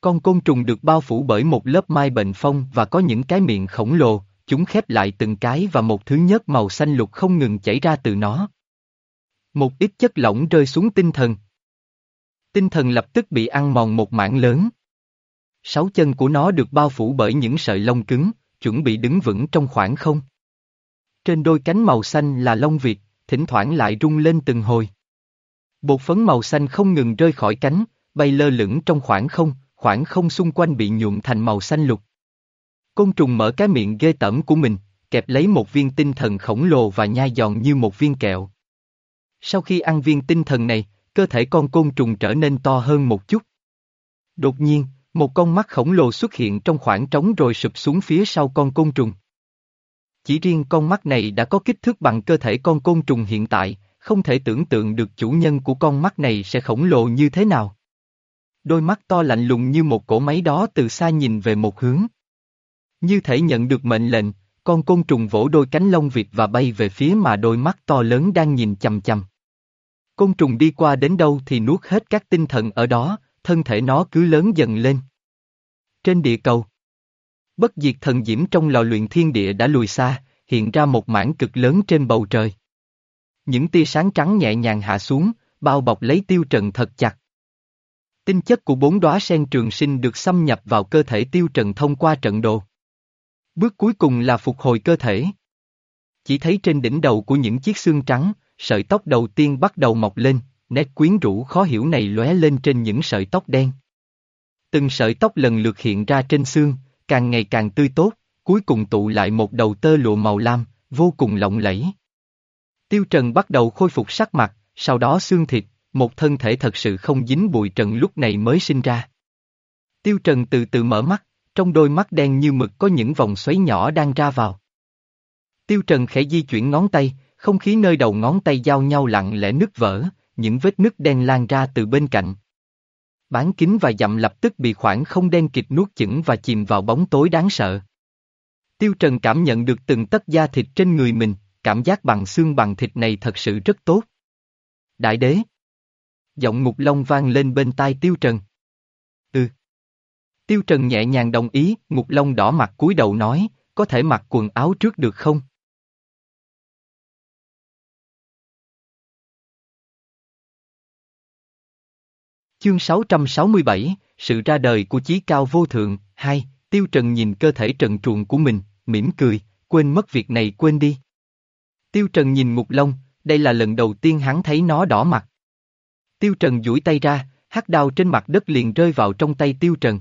Con côn trùng được bao phủ bởi một lớp mai bệnh phong và có những cái miệng khổng lồ, chúng khép lại từng cái và một thứ nhớt màu xanh lục không ngừng chảy ra từ nó. Một ít chất lỏng rơi xuống tinh thần. Tinh thần lập tức bị ăn mòn một mảng lớn. Sáu chân của nó được bao phủ bởi những sợi lông cứng, chuẩn bị đứng vững trong khoảng không. Trên đôi cánh màu xanh là lông vịt, thỉnh thoảng lại rung lên từng hồi. Bột phấn màu xanh không ngừng rơi khỏi cánh, bay lơ lửng trong khoảng không, khoảng không xung quanh bị nhuộm thành màu xanh lục. Côn trùng mở cái miệng ghê tởm của mình, kẹp lấy một viên tinh thần khổng lồ và nhai giòn như một viên kẹo. Sau khi ăn viên tinh thần này, cơ thể con côn trùng trở nên to hơn một chút. Đột nhiên, một con mắt khổng lồ xuất hiện trong khoảng trống rồi sụp xuống phía sau con côn trùng. Chỉ riêng con mắt này đã có kích thước bằng cơ thể con côn trùng hiện tại, không thể tưởng tượng được chủ nhân của con mắt này sẽ khổng lồ như thế nào. Đôi mắt to lạnh lùng như một cỗ máy đó từ xa nhìn về một hướng. Như thể nhận được mệnh lệnh, con côn trùng vỗ đôi cánh lông vịt và bay về phía mà đôi mắt to lớn đang nhìn chầm chầm. Côn trùng đi qua đến đâu thì nuốt hết các tinh thần ở đó, thân thể nó cứ lớn dần lên. Trên địa cầu, bất diệt thần diễm trong lò luyện thiên địa đã lùi xa, hiện ra một mảng cực lớn trên bầu trời. Những tia sáng trắng nhẹ nhàng hạ xuống, bao bọc lấy tiêu trần thật chặt. Tinh chất của bốn đóa sen trường sinh được xâm nhập vào cơ thể tiêu trần thông qua trận đồ. Bước cuối cùng là phục hồi cơ thể. Chỉ thấy trên đỉnh đầu của những chiếc xương trắng, sợi tóc đầu tiên bắt đầu mọc lên, nét quyến rũ khó hiểu này lóe lên trên những sợi tóc đen. Từng sợi tóc lần lượt hiện ra trên xương, càng ngày càng tươi tốt, cuối cùng tụ lại một đầu tơ lụa màu lam, vô cùng lộng lẫy. Tiêu Trần bắt đầu khôi phục sắc mặt, sau đó xương thịt, một thân thể thật sự không dính bụi trần lúc này mới sinh ra. Tiêu Trần từ từ mở mắt, trong đôi mắt đen như mực có những vòng xoáy nhỏ đang ra vào. Tiêu Trần khẽ di chuyển ngón tay, không khí nơi đầu ngón tay giao nhau lặng lẽ nứt vỡ, những vết nứt đen lan ra từ bên cạnh. Bán kính và dặm lập tức bị khoảng không đen kịch nuốt chửng và chìm vào bóng tối đáng sợ. Tiêu Trần cảm nhận được từng tấc da thịt trên người mình, cảm giác bằng xương bằng thịt này thật sự rất tốt. Đại đế. Giọng ngục long vang lên bên tai Tiêu Trần. Ừ. Tiêu Trần nhẹ nhàng đồng ý, ngục long đỏ mặt cúi đầu nói, có thể mặc quần áo trước được không? Chương 667, Sự ra đời của chí cao vô thượng, hai, Tiêu Trần nhìn cơ thể trần truồng của mình, mỉm cười, quên mất việc này quên đi. Tiêu Trần nhìn mục Long, đây là lần đầu tiên hắn thấy nó đỏ mặt. Tiêu Trần duỗi tay ra, hắc đao trên mặt đất liền rơi vào trong tay Tiêu Trần.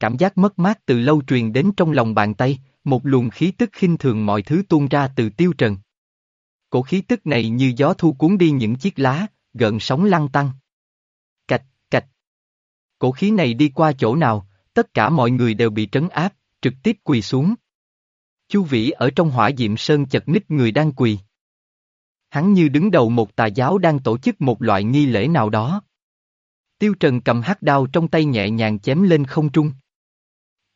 Cảm giác mất mát từ lâu truyền đến trong lòng bàn tay, một luồng khí tức khinh thường mọi thứ tuôn ra từ Tiêu Trần. Cổ khí tức này như gió thu cuốn đi những chiếc lá, gợn sóng lăn tăng. Cổ khí này đi qua chỗ nào, tất cả mọi người đều bị trấn áp, trực tiếp quỳ xuống. Chu Vĩ ở trong hỏa diệm sơn chật ních người đang quỳ. Hắn như đứng đầu một tà giáo đang tổ chức một loại nghi lễ nào đó. Tiêu Trần cầm hắc đao trong tay nhẹ nhàng chém lên không trung.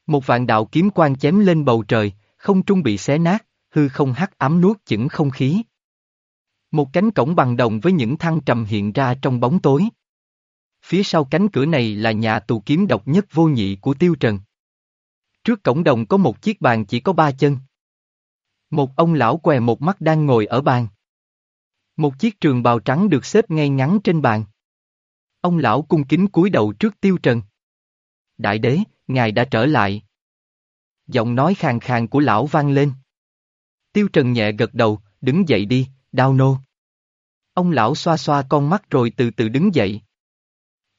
Một vạn đạo kiếm quang chém lên bầu trời, không trung bị xé nát, hư không hắc ám nuốt chửng không khí. Một cánh cổng bằng đồng với những thăng trầm hiện ra trong bóng tối. Phía sau cánh cửa này là nhà tù kiếm độc nhất vô nhị của Tiêu Trần. Trước cổng đồng có một chiếc bàn chỉ có ba chân. Một ông lão què một mắt đang ngồi ở bàn. Một chiếc trường bào trắng được xếp ngay ngắn trên bàn. Ông lão cung kính cúi đầu trước Tiêu Trần. Đại đế, ngài đã trở lại. Giọng nói khàn khàn của lão vang lên. Tiêu Trần nhẹ gật đầu, đứng dậy đi, đau nô. Ông lão xoa xoa con mắt rồi từ từ đứng dậy.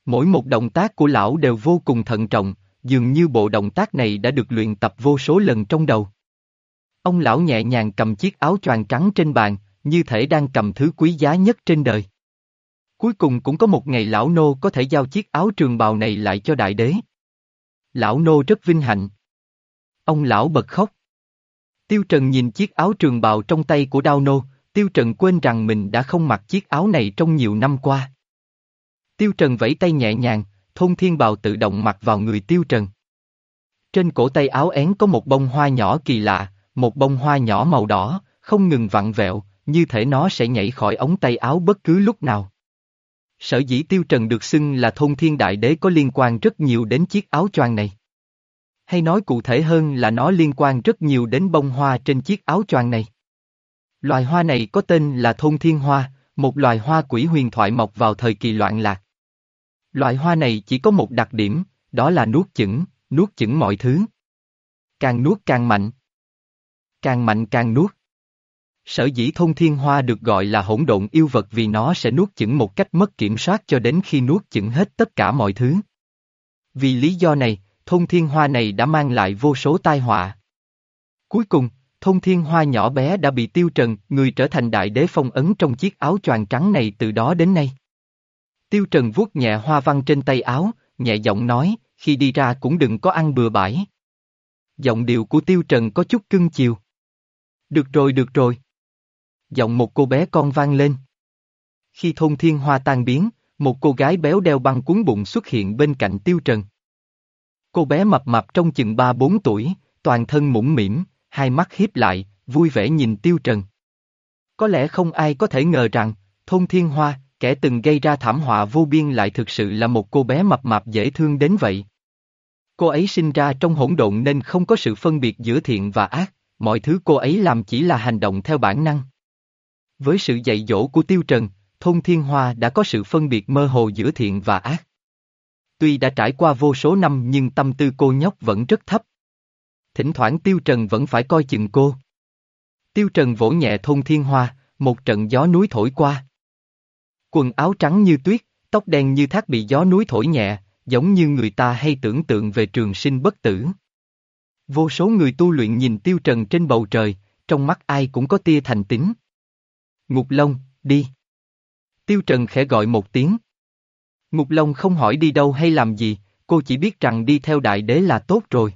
Mỗi một động tác của lão đều vô cùng thận trọng, dường như bộ động tác này đã được luyện tập vô số lần trong đầu. Ông lão nhẹ nhàng cầm chiếc áo choàng trắng trên bàn, như thể đang cầm thứ quý giá nhất trên đời. Cuối cùng cũng có một ngày lão nô có thể giao chiếc áo trường bào này lại cho đại đế. Lão nô rất vinh hạnh. Ông lão bật khóc. Tiêu Trần nhìn chiếc áo trường bào trong tay của đao nô, Tiêu Trần quên rằng mình đã không mặc chiếc áo này trong nhiều năm qua. Tiêu Trần vẫy tay nhẹ nhàng, thôn thiên bào tự động mặc vào người Tiêu Trần. Trên cổ tay áo én có một bông hoa nhỏ kỳ lạ, một bông hoa nhỏ màu đỏ, không ngừng vặn vẹo, như thể nó sẽ nhảy khỏi ống tay áo bất cứ lúc nào. Sở dĩ Tiêu Trần được xưng là thôn thiên đại đế có liên quan rất nhiều đến chiếc áo choàng này. Hay nói cụ thể hơn là nó liên quan rất nhiều đến bông hoa trên chiếc áo choàng này. Loài hoa này có tên là thôn thiên hoa, một loài hoa quỷ huyền thoại mọc vào thời kỳ loạn lạc. Loại hoa này chỉ có một đặc điểm, đó là nuốt chửng, nuốt chửng mọi thứ. Càng nuốt càng mạnh. Càng mạnh càng nuốt. Sở dĩ thôn thiên hoa được gọi là hỗn độn yêu vật vì nó sẽ nuốt chửng một cách mất kiểm soát cho đến khi nuốt chửng hết tất cả mọi thứ. Vì lý do này, thôn thiên hoa này đã mang lại vô số tai họa. Cuối cùng, thôn thiên hoa nhỏ bé đã bị tiêu trần, người trở thành đại đế phong ấn trong chiếc áo choàng trắng này từ đó đến nay. Tiêu trần vuốt nhẹ hoa văn trên tay áo, nhẹ giọng nói, khi đi ra cũng đừng có ăn bừa bãi. Giọng điệu của tiêu trần có chút cưng chiều. Được rồi được rồi. Giọng một cô bé con vang lên. Khi thôn thiên hoa tan biến, một cô gái béo đeo băng cuốn bụng xuất hiện bên cạnh tiêu trần. Cô bé mập mập trong chừng 3-4 tuổi, toàn thân mũm mỉm, hai mắt hiếp lại, vui vẻ nhìn tiêu trần. Có lẽ không ai có thể ngờ rằng, thôn thiên hoa, kẻ từng gây ra thảm họa vô biên lại thực sự là một cô bé mập mạp dễ thương đến vậy. Cô ấy sinh ra trong hỗn độn nên không có sự phân biệt giữa thiện và ác, mọi thứ cô ấy làm chỉ là hành động theo bản năng. Với sự dạy dỗ của Tiêu Trần, thôn Thiên Hoa đã có sự phân biệt mơ hồ giữa thiện và ác. Tuy đã trải qua vô số năm nhưng tâm tư cô nhóc vẫn rất thấp. Thỉnh thoảng Tiêu Trần vẫn phải coi chừng cô. Tiêu Trần vỗ nhẹ thôn Thiên Hoa, một trận gió núi thổi qua. Quần áo trắng như tuyết, tóc đen như thác bị gió núi thổi nhẹ, giống như người ta hay tưởng tượng về trường sinh bất tử. Vô số người tu luyện nhìn tiêu trần trên bầu trời, trong mắt ai cũng có tia thành tính. Ngục Long, đi. Tiêu Trần khẽ gọi một tiếng. Ngục Long không hỏi đi đâu hay làm gì, cô chỉ biết rằng đi theo đại đế là tốt rồi.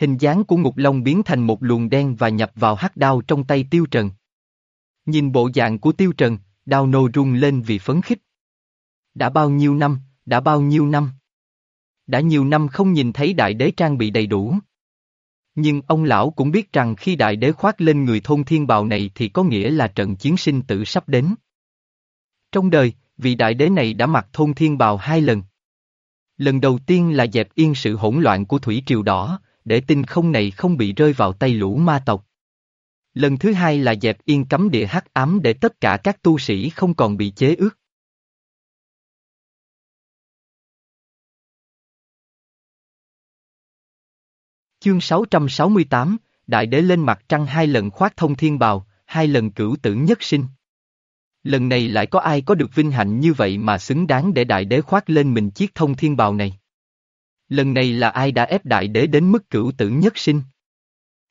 Hình dáng của Ngục Long biến thành một luồng đen và nhập vào hắc đao trong tay Tiêu Trần. Nhìn bộ dạng của Tiêu Trần, đao nô rung lên vì phấn khích. Đã bao nhiêu năm, đã bao nhiêu năm. Đã nhiều năm không nhìn thấy đại đế trang bị đầy đủ. Nhưng ông lão cũng biết rằng khi đại đế khoác lên người thôn thiên bào này thì có nghĩa là trận chiến sinh tử sắp đến. Trong đời, vị đại đế này đã mặc thôn thiên bào hai lần. Lần đầu tiên là dẹp yên sự hỗn loạn của thủy triều đỏ, để tinh không này không bị rơi vào tay lũ ma tộc. Lần thứ hai là dẹp yên cấm địa hắc ám để tất cả các tu sĩ không còn bị chế ước. Chương 668, Đại đế lên mặt trăng hai lần khoác thông thiên bào, hai lần cửu tử nhất sinh. Lần này lại có ai có được vinh hạnh như vậy mà xứng đáng để đại đế khoác lên mình chiếc thông thiên bào này. Lần này là ai đã ép đại đế đến mức cửu tử nhất sinh?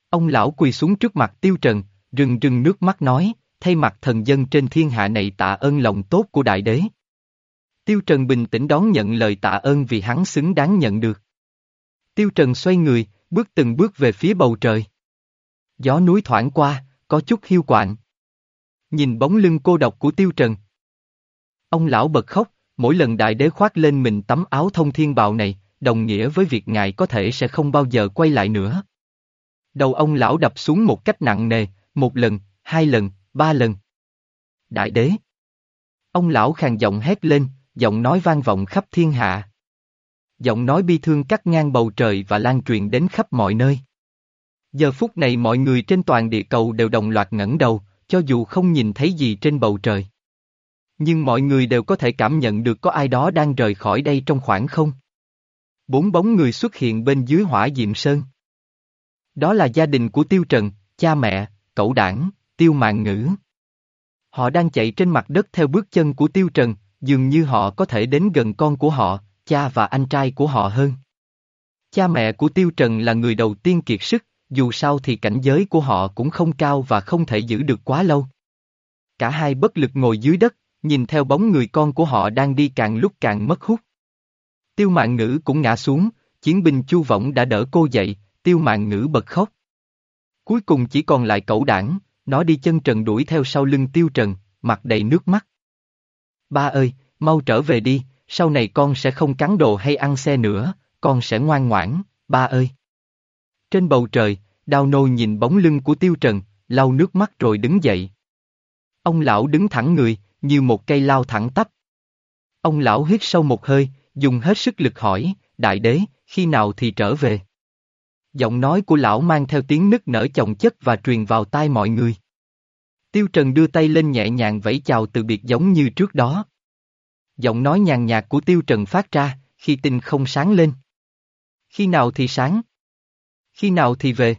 Ông lão quỳ xuống trước mặt tiêu trần, rừng rừng nước mắt nói, thay mặt thần dân trên thiên hạ này tạ ơn lòng tốt của đại đế. Tiêu Trần bình tĩnh đón nhận lời tạ ơn vì hắn xứng đáng nhận được. Tiêu Trần xoay người, bước từng bước về phía bầu trời. Gió núi thoảng qua, có chút hiu quạnh. Nhìn bóng lưng cô độc của Tiêu Trần. Ông lão bật khóc, mỗi lần đại đế khoác lên mình tấm áo thông thiên bào này, đồng nghĩa với việc ngài có thể sẽ không bao giờ quay lại nữa. Đầu ông lão đập xuống một cách nặng nề, một lần, hai lần, ba lần. Đại đế. Ông lão khàn giọng hét lên, giọng nói vang vọng khắp thiên hạ. Giọng nói bi thương cắt ngang bầu trời và lan truyền đến khắp mọi nơi. Giờ phút này mọi người trên toàn địa cầu đều đồng loạt ngẩng đầu, cho dù không nhìn thấy gì trên bầu trời. Nhưng mọi người đều có thể cảm nhận được có ai đó đang rời khỏi đây trong khoảng không. Bốn bóng người xuất hiện bên dưới hỏa diệm sơn. Đó là gia đình của Tiêu Trần, cha mẹ, cậu đảng, Tiêu Mạng Ngữ. Họ đang chạy trên mặt đất theo bước chân của Tiêu Trần, dường như họ có thể đến gần con của họ, cha và anh trai của họ hơn. Cha mẹ của Tiêu Trần là người đầu tiên kiệt sức, dù sao thì cảnh giới của họ cũng không cao và không thể giữ được quá lâu. Cả hai bất lực ngồi dưới đất, nhìn theo bóng người con của họ đang đi càng lúc càng mất hút. Tiêu mạng ngữ cũng ngã xuống, chiến binh chu võng đã đỡ cô dậy, tiêu mạng ngữ bật khóc. Cuối cùng chỉ còn lại cậu đảng, nó đi chân trần đuổi theo sau lưng tiêu trần, mặt đầy nước mắt. Ba ơi, mau trở về đi, sau này con sẽ không cắn đồ hay ăn xe nữa, con sẽ ngoan ngoãn, ba ơi. Trên bầu trời, đào nô nhìn bóng lưng của tiêu trần, lau nước mắt rồi đứng dậy. Ông lão đứng thẳng người, như một cây lao thẳng tắp. Ông lão hít sâu một hơi, dùng hết sức lực hỏi, đại đế, khi nào thì trở về? Giọng nói của lão mang theo tiếng nức nở chồng chất và truyền vào tai mọi người. Tiêu Trần đưa tay lên nhẹ nhàng vẫy chào từ biệt giống như trước đó. Giọng nói nhàn nhạt của Tiêu Trần phát ra, khi tinh không sáng lên. Khi nào thì sáng? Khi nào thì về?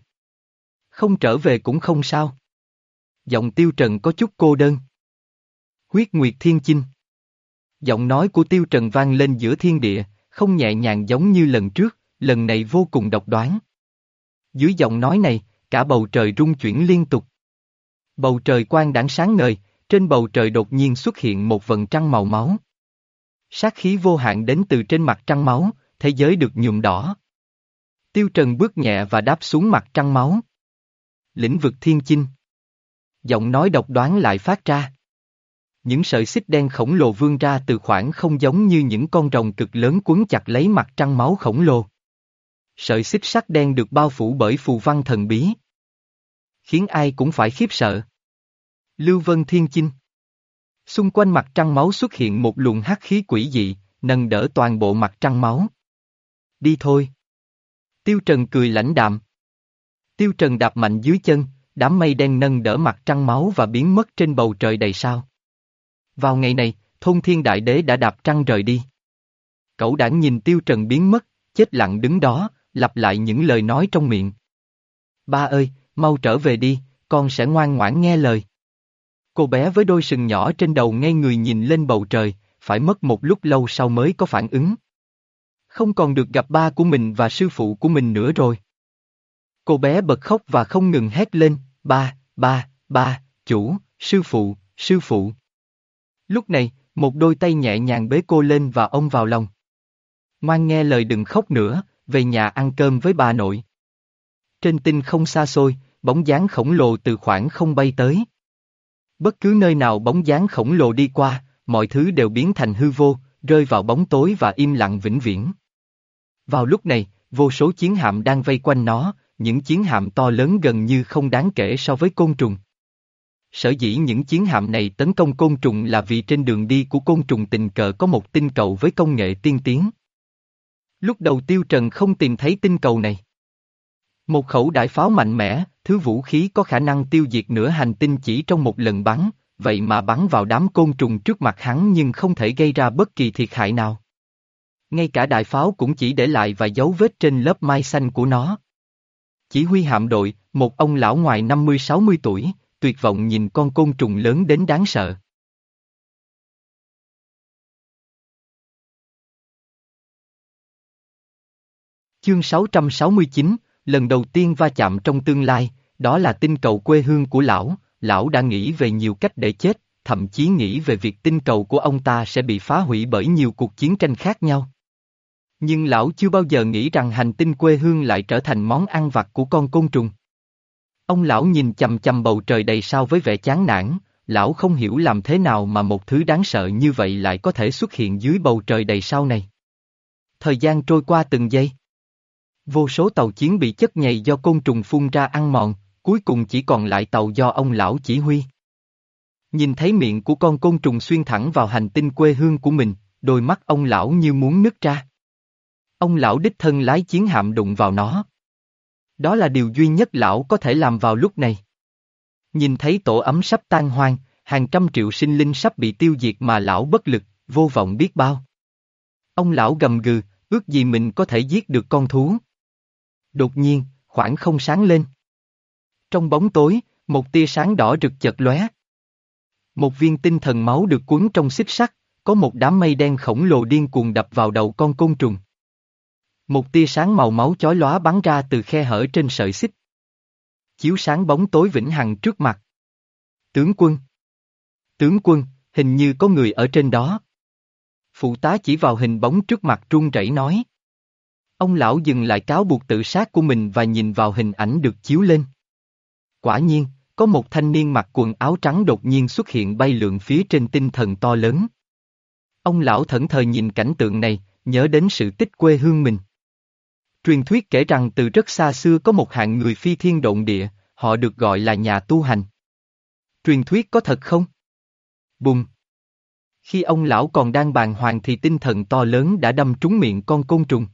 Không trở về cũng không sao. Giọng Tiêu Trần có chút cô đơn. Huyết Nguyệt Thiên Chinh. Giọng nói của Tiêu Trần vang lên giữa thiên địa, không nhẹ nhàng giống như lần trước, lần này vô cùng độc đoán. Dưới giọng nói này, cả bầu trời rung chuyển liên tục. Bầu trời quang đãng sáng ngời, trên bầu trời đột nhiên xuất hiện một vần trăng màu máu. Sát khí vô hạn đến từ trên mặt trăng máu, thế giới được nhuộm đỏ. Tiêu Trần bước nhẹ và đáp xuống mặt trăng máu. Lĩnh vực thiên chinh. Giọng nói độc đoán lại phát ra. Những sợi xích đen khổng lồ vươn ra từ khoảng không giống như những con rồng cực lớn quấn chặt lấy mặt trăng máu khổng lồ. Sợi xích sắc đen được bao phủ bởi phù văn thần bí. Khiến ai cũng phải khiếp sợ. Lưu Vân Thiên Chinh Xung quanh mặt trăng máu xuất hiện một luồng hắc khí quỷ dị, nâng đỡ toàn bộ mặt trăng máu. Đi thôi. Tiêu Trần cười lãnh đạm. Tiêu Trần đạp mạnh dưới chân, đám mây đen nâng đỡ mặt trăng máu và biến mất trên bầu trời đầy sao. Vào ngày này, thôn thiên đại đế đã đạp trăng rời đi. Cậu đảng nhìn Tiêu Trần biến mất, chết lặng đứng đó, lặp lại những lời nói trong miệng. Ba ơi, mau trở về đi, con sẽ ngoan ngoãn nghe lời. Cô bé với đôi sừng nhỏ trên đầu ngay người nhìn lên bầu trời, phải mất một lúc lâu sau mới có phản ứng. Không còn được gặp ba của mình và sư phụ của mình nữa rồi. Cô bé bật khóc và không ngừng hét lên, ba, ba, ba, chủ, sư phụ, sư phụ. Lúc này, một đôi tay nhẹ nhàng bế cô lên và ông vào lòng. Ngoan nghe lời đừng khóc nữa, về nhà ăn cơm với bà nội. Trên tinh không xa xôi, bóng dáng khổng lồ từ khoảng không bay tới. Bất cứ nơi nào bóng dáng khổng lồ đi qua, mọi thứ đều biến thành hư vô, rơi vào bóng tối và im lặng vĩnh viễn. Vào lúc này, vô số chiến hạm đang vây quanh nó, những chiến hạm to lớn gần như không đáng kể so với côn trùng. Sở dĩ những chiến hạm này tấn công côn trùng là vì trên đường đi của côn trùng tình cờ có một tinh cầu với công nghệ tiên tiến. Lúc đầu Tiêu Trần không tìm thấy tinh cầu này. Một khẩu đại pháo mạnh mẽ, thứ vũ khí có khả năng tiêu diệt nửa hành tinh chỉ trong một lần bắn, vậy mà bắn vào đám côn trùng trước mặt hắn nhưng không thể gây ra bất kỳ thiệt hại nào. Ngay cả đại pháo cũng chỉ để lại vài dấu vết trên lớp mai xanh của nó. chỉ huy hạm đội, một ông lão ngoài 50-60 tuổi, tuyệt vọng nhìn con côn trùng lớn đến đáng sợ. Chương 669, lần đầu tiên va chạm trong tương lai, đó là tinh cầu quê hương của lão, lão đã nghĩ về nhiều cách để chết, thậm chí nghĩ về việc tinh cầu của ông ta sẽ bị phá hủy bởi nhiều cuộc chiến tranh khác nhau. Nhưng lão chưa bao giờ nghĩ rằng hành tinh quê hương lại trở thành món ăn vặt của con côn trùng. Ông lão nhìn chầm chầm bầu trời đầy sao với vẻ chán nản, lão không hiểu làm thế nào mà một thứ đáng sợ như vậy lại có thể xuất hiện dưới bầu trời đầy sao này. Thời gian trôi qua từng giây. Vô số tàu chiến bị chất nhầy do côn trùng phun ra ăn mòn, cuối cùng chỉ còn lại tàu do ông lão chỉ huy. Nhìn thấy miệng của con côn trùng xuyên thẳng vào hành tinh quê hương của mình, đôi mắt ông lão như muốn nứt ra. Ông lão đích thân lái chiến hạm đụng vào nó. Đó là điều duy nhất lão có thể làm vào lúc này. Nhìn thấy tổ ấm sắp tan hoang, hàng trăm triệu sinh linh sắp bị tiêu diệt mà lão bất lực, vô vọng biết bao. Ông lão gầm gừ, ước gì mình có thể giết được con thú. Đột nhiên, khoảng không sáng lên. Trong bóng tối, một tia sáng đỏ rực chợt lóe. Một viên tinh thần máu được cuốn trong xích sắt, có một đám mây đen khổng lồ điên cuồng đập vào đầu con côn trùng. Một tia sáng màu máu chói lóa bắn ra từ khe hở trên sợi xích. Chiếu sáng bóng tối vĩnh hằng trước mặt. Tướng quân. Tướng quân, hình như có người ở trên đó. Phụ tá chỉ vào hình bóng trước mặt run rẩy nói. Ông lão dừng lại cáo buộc tự sát của mình và nhìn vào hình ảnh được chiếu lên. Quả nhiên, có một thanh niên mặc quần áo trắng đột nhiên xuất hiện bay lượn phía trên tinh thần to lớn. Ông lão thẫn thờ nhìn cảnh tượng này, nhớ đến sự tích quê hương mình. Truyền thuyết kể rằng từ rất xa xưa có một hạng người phi thiên động địa, họ được gọi là nhà tu hành. Truyền thuyết có thật không? Bùng! Khi ông lão còn đang bàn hoàng thì tinh thần to lớn đã đâm trúng miệng con côn trùng.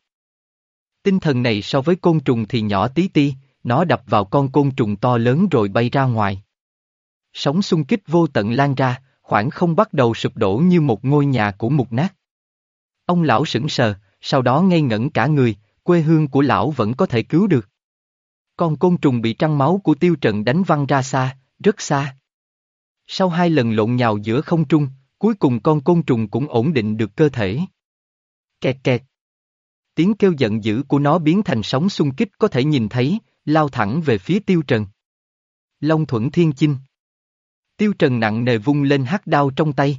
Tinh thần này so với côn trùng thì nhỏ tí ti, nó đập vào con côn trùng to lớn rồi bay ra ngoài. Sóng xung kích vô tận lan ra, khoảng không bắt đầu sụp đổ như một ngôi nhà của mục nát. Ông lão sững sờ, sau đó ngây ngẩn cả người, quê hương của lão vẫn có thể cứu được. Con côn trùng bị trăng máu của tiêu trận đánh văng ra xa, rất xa. Sau hai lần lộn nhào giữa không trung, cuối cùng con côn trùng cũng ổn định được cơ thể. Kẹt kẹt. Tiếng kêu giận dữ của nó biến thành sóng xung kích có thể nhìn thấy, lao thẳng về phía tiêu trần. Long thuẫn thiên chinh. Tiêu trần nặng nề vung lên hắc đao trong tay.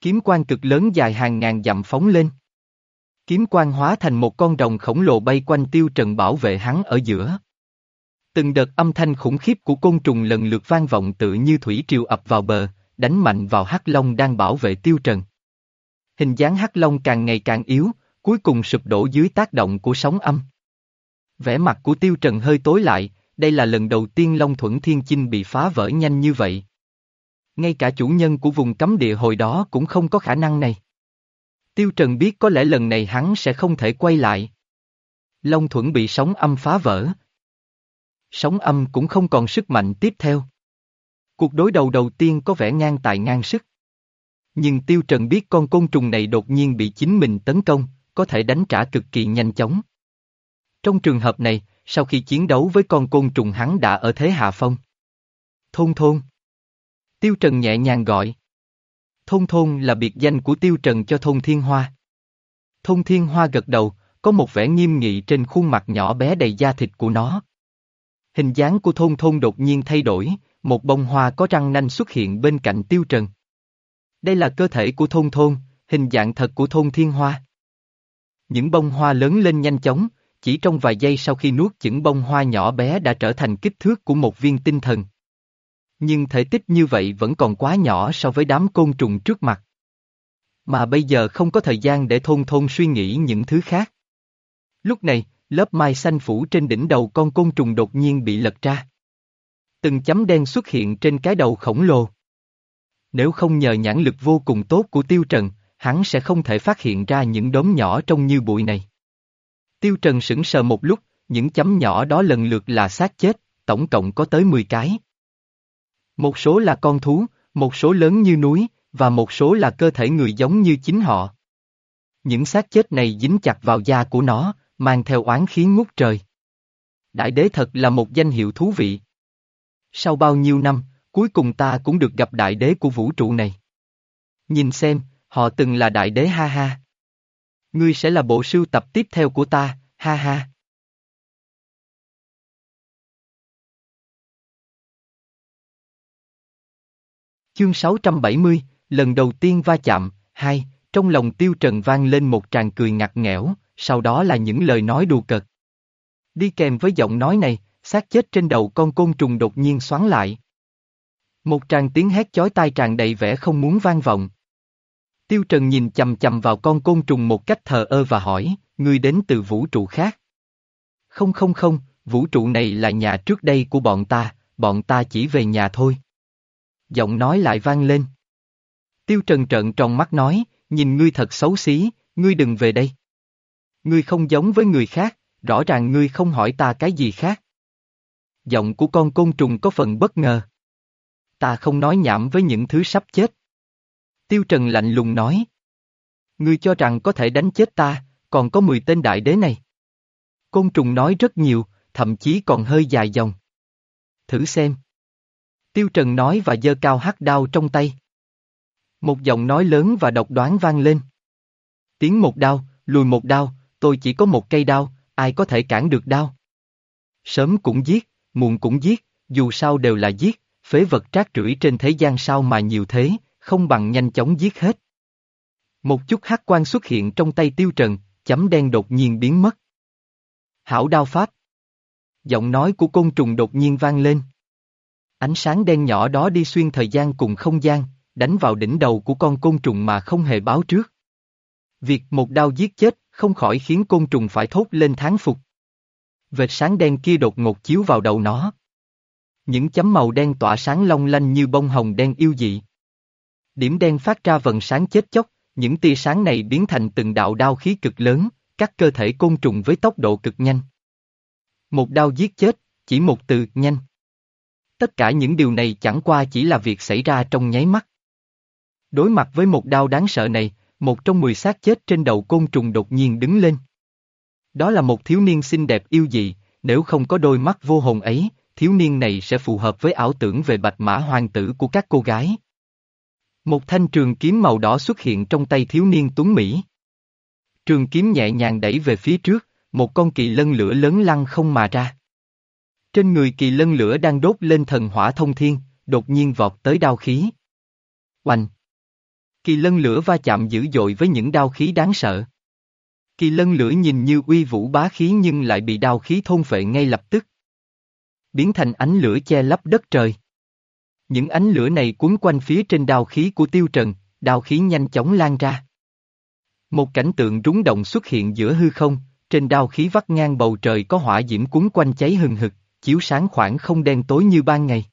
Kiếm quan cực lớn dài hàng ngàn dặm phóng lên. Kiếm quan hóa thành một con rồng khổng lồ bay quanh tiêu trần bảo vệ hắn ở giữa. Từng đợt âm thanh khủng khiếp của côn trùng lần lượt vang vọng tự như thủy triều ập vào bờ, đánh mạnh vào hắc long đang bảo vệ tiêu trần. Hình dáng hắc long càng ngày càng yếu, cuối cùng sụp đổ dưới tác động của sóng âm. Vẻ mặt của tiêu trần hơi tối lại, đây là lần đầu tiên Long Thuẫn Thiên Chinh bị phá vỡ nhanh như vậy. Ngay cả chủ nhân của vùng cấm địa hồi đó cũng không có khả năng này. Tiêu Trần biết có lẽ lần này hắn sẽ không thể quay lại. Long Thuẫn bị sóng âm phá vỡ. Sóng âm cũng không còn sức mạnh tiếp theo. Cuộc đối đầu đầu tiên có vẻ ngang tài ngang sức. Nhưng Tiêu Trần biết con côn trùng này đột nhiên bị chính mình tấn công, có thể đánh trả cực kỳ nhanh chóng. Trong trường hợp này, sau khi chiến đấu với con côn trùng hắn đã ở thế hạ phong. Thôn thôn. Tiêu Trần nhẹ nhàng gọi. Thôn thôn là biệt danh của Tiêu Trần cho thôn Thiên Hoa. Thôn Thiên Hoa gật đầu, có một vẻ nghiêm nghị trên khuôn mặt nhỏ bé đầy da thịt của nó. Hình dáng của thôn thôn đột nhiên thay đổi, một bông hoa có răng nanh xuất hiện bên cạnh Tiêu Trần. Đây là cơ thể của thôn thôn, hình dạng thật của thôn Thiên Hoa. Những bông hoa lớn lên nhanh chóng, chỉ trong vài giây sau khi nuốt chửng bông hoa nhỏ bé đã trở thành kích thước của một viên tinh thần. Nhưng thể tích như vậy vẫn còn quá nhỏ so với đám côn trùng trước mặt. Mà bây giờ không có thời gian để thôn thôn suy nghĩ những thứ khác. Lúc này, lớp mai xanh phủ trên đỉnh đầu con côn trùng đột nhiên bị lật ra. Từng chấm đen xuất hiện trên cái đầu khổng lồ. Nếu không nhờ nhãn lực vô cùng tốt của Tiêu Trần, hắn sẽ không thể phát hiện ra những đốm nhỏ trông như bụi này. Tiêu Trần sững sờ một lúc, những chấm nhỏ đó lần lượt là xác chết, tổng cộng có tới 10 cái. Một số là con thú, một số lớn như núi, và một số là cơ thể người giống như chính họ. Những xác chết này dính chặt vào da của nó, mang theo oán khí ngút trời. đại đế thật là một danh hiệu thú vị. Sau bao nhiêu năm, cuối cùng ta cũng được gặp đại đế của vũ trụ này. Nhìn xem, họ từng là đại đế ha ha. Ngươi sẽ là bộ sưu tập tiếp theo của ta, ha ha. Chương 670, lần đầu tiên va chạm, hai, trong lòng tiêu trần vang lên một tràng cười ngặt nghẽo, sau đó là những lời nói đùa cợt. Đi kèm với giọng nói này, xác chết trên đầu con côn trùng đột nhiên xoắn lại. Một tràng tiếng hét chói tai tràn đầy vẻ không muốn vang vọng. Tiêu Trần nhìn chầm chầm vào con côn trùng một cách thờ ơ và hỏi, ngươi đến từ vũ trụ khác. Không không không, vũ trụ này là nhà trước đây của bọn ta, bọn ta chỉ về nhà thôi. Giọng nói lại vang lên. Tiêu Trần trợn tròn mắt nói, nhìn ngươi thật xấu xí, ngươi đừng về đây. Ngươi không giống với người khác, rõ ràng ngươi không hỏi ta cái gì khác. Giọng của con côn trùng có phần bất ngờ. Ta không nói nhảm với những thứ sắp chết. Tiêu Trần lạnh lùng nói. Ngươi cho rằng có thể đánh chết ta, còn có 10 tên đại đế này. Côn trùng nói rất nhiều, thậm chí còn hơi dài dòng. Thử xem. Tiêu Trần nói và giơ cao hắc đao trong tay. Một giọng nói lớn và độc đoán vang lên. Tiếng một đao, lùi một đao, tôi chỉ có một cây đao, ai có thể cản được đao. Sớm cũng giết, muộn cũng giết, dù sao đều là giết, phế vật trác rưởi trên thế gian sao mà nhiều thế, không bằng nhanh chóng giết hết. Một chút hắc quan xuất hiện trong tay tiêu trần, chấm đen đột nhiên biến mất. Hảo đao pháp. Giọng nói của côn trùng đột nhiên vang lên. Ánh sáng đen nhỏ đó đi xuyên thời gian cùng không gian, đánh vào đỉnh đầu của con côn trùng mà không hề báo trước. Việc một đao giết chết, không khỏi khiến côn trùng phải thốt lên tháng phục. Vệt sáng đen kia đột ngột chiếu vào đầu nó. Những chấm màu đen tỏa sáng long lanh như bông hồng đen yêu dị. Điểm đen phát ra vần sáng chết chóc, những tia sáng này biến thành từng đạo đao khí cực lớn, cắt cơ thể côn trùng với tốc độ cực nhanh. Một đao giết chết, chỉ một từ, nhanh. Tất cả những điều này chẳng qua chỉ là việc xảy ra trong nháy mắt. Đối mặt với một đao đáng sợ này, một trong mười xác chết trên đầu côn trùng đột nhiên đứng lên. Đó là một thiếu niên xinh đẹp yêu dị, nếu không có đôi mắt vô hồn ấy, thiếu niên này sẽ phù hợp với ảo tưởng về bạch mã hoàng tử của các cô gái. Một thanh trường kiếm màu đỏ xuất hiện trong tay thiếu niên Tuấn Mỹ. Trường kiếm nhẹ nhàng đẩy về phía trước, một con kỳ lân lửa lớn lăn không mà ra. Trên người kỳ lân lửa đang đốt lên thần hỏa thông thiên, đột nhiên vọt tới đao khí. Oanh! Kỳ lân lửa va chạm dữ dội với những đao khí đáng sợ. Kỳ lân lửa nhìn như uy vũ bá khí nhưng lại bị đao khí thôn phệ ngay lập tức. Biến thành ánh lửa che lấp đất trời. Những ánh lửa này cuốn quanh phía trên đao khí của tiêu trần, đao khí nhanh chóng lan ra. Một cảnh tượng rúng động xuất hiện giữa hư không, trên đao khí vắt ngang bầu trời có hỏa diễm cuốn quanh cháy hừng hực, chiếu sáng khoảng không đen tối như ban ngày.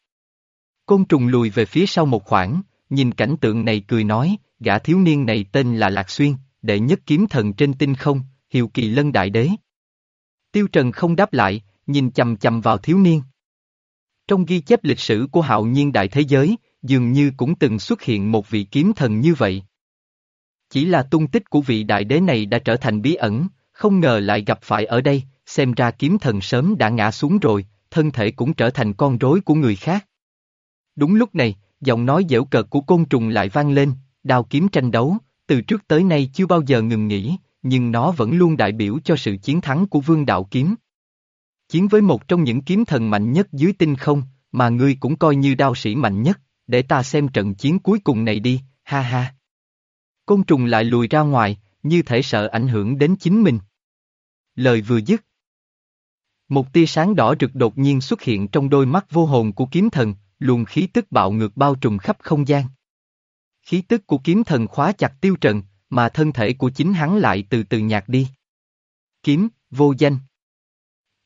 Côn trùng lùi về phía sau một khoảng, nhìn cảnh tượng này cười nói, gã thiếu niên này tên là Lạc Xuyên, đệ nhất kiếm thần trên tinh không, hiệu kỳ lân đại đế. Tiêu Trần không đáp lại, nhìn chầm chầm vào thiếu niên. Trong ghi chép lịch sử của hạo nhiên đại thế giới, dường như cũng từng xuất hiện một vị kiếm thần như vậy. Chỉ là tung tích của vị đại đế này đã trở thành bí ẩn, không ngờ lại gặp phải ở đây, xem ra kiếm thần sớm đã ngã xuống rồi, thân thể cũng trở thành con rối của người khác. Đúng lúc này, giọng nói dễu cợt của côn trùng lại vang lên, đao kiếm tranh đấu, từ trước tới nay chưa bao giờ ngừng nghỉ, nhưng nó vẫn luôn đại biểu cho sự chiến thắng của vương đạo kiếm. Chiến với một trong những kiếm thần mạnh nhất dưới tinh không, mà ngươi cũng coi như đao sĩ mạnh nhất, để ta xem trận chiến cuối cùng này đi, ha ha. Côn trùng lại lùi ra ngoài, như thể sợ ảnh hưởng đến chính mình. Lời vừa dứt. Một tia sáng đỏ rực đột nhiên xuất hiện trong đôi mắt vô hồn của kiếm thần, luồng khí tức bạo ngược bao trùm khắp không gian. Khí tức của kiếm thần khóa chặt tiêu trần, mà thân thể của chính hắn lại từ từ nhạt đi. Kiếm, vô danh.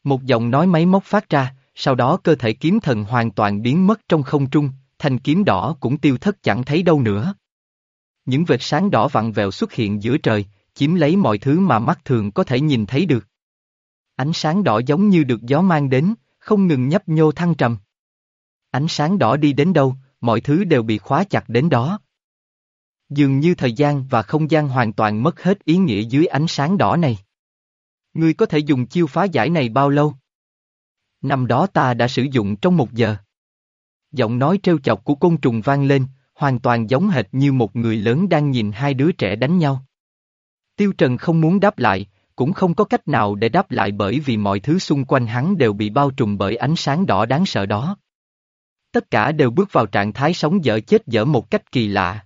Một giọng nói máy móc phát ra, sau đó cơ thể kiếm thần hoàn toàn biến mất trong không trung, thanh kiếm đỏ cũng tiêu thất chẳng thấy đâu nữa. Những vệt sáng đỏ vặn vẹo xuất hiện giữa trời, chiếm lấy mọi thứ mà mắt thường có thể nhìn thấy được. Ánh sáng đỏ giống như được gió mang đến, không ngừng nhấp nhô thăng trầm. Ánh sáng đỏ đi đến đâu, mọi thứ đều bị khóa chặt đến đó. Dường như thời gian và không gian hoàn toàn mất hết ý nghĩa dưới ánh sáng đỏ này. Ngươi có thể dùng chiêu phá giải này bao lâu? năm đó ta đã sử dụng trong một giờ. Giọng nói trêu chọc của côn trùng vang lên, hoàn toàn giống hệt như một người lớn đang nhìn hai đứa trẻ đánh nhau. Tiêu Trần không muốn đáp lại, cũng không có cách nào để đáp lại bởi vì mọi thứ xung quanh hắn đều bị bao trùm bởi ánh sáng đỏ đáng sợ đó. Tất cả đều bước vào trạng thái sống dở chết dở một cách kỳ lạ.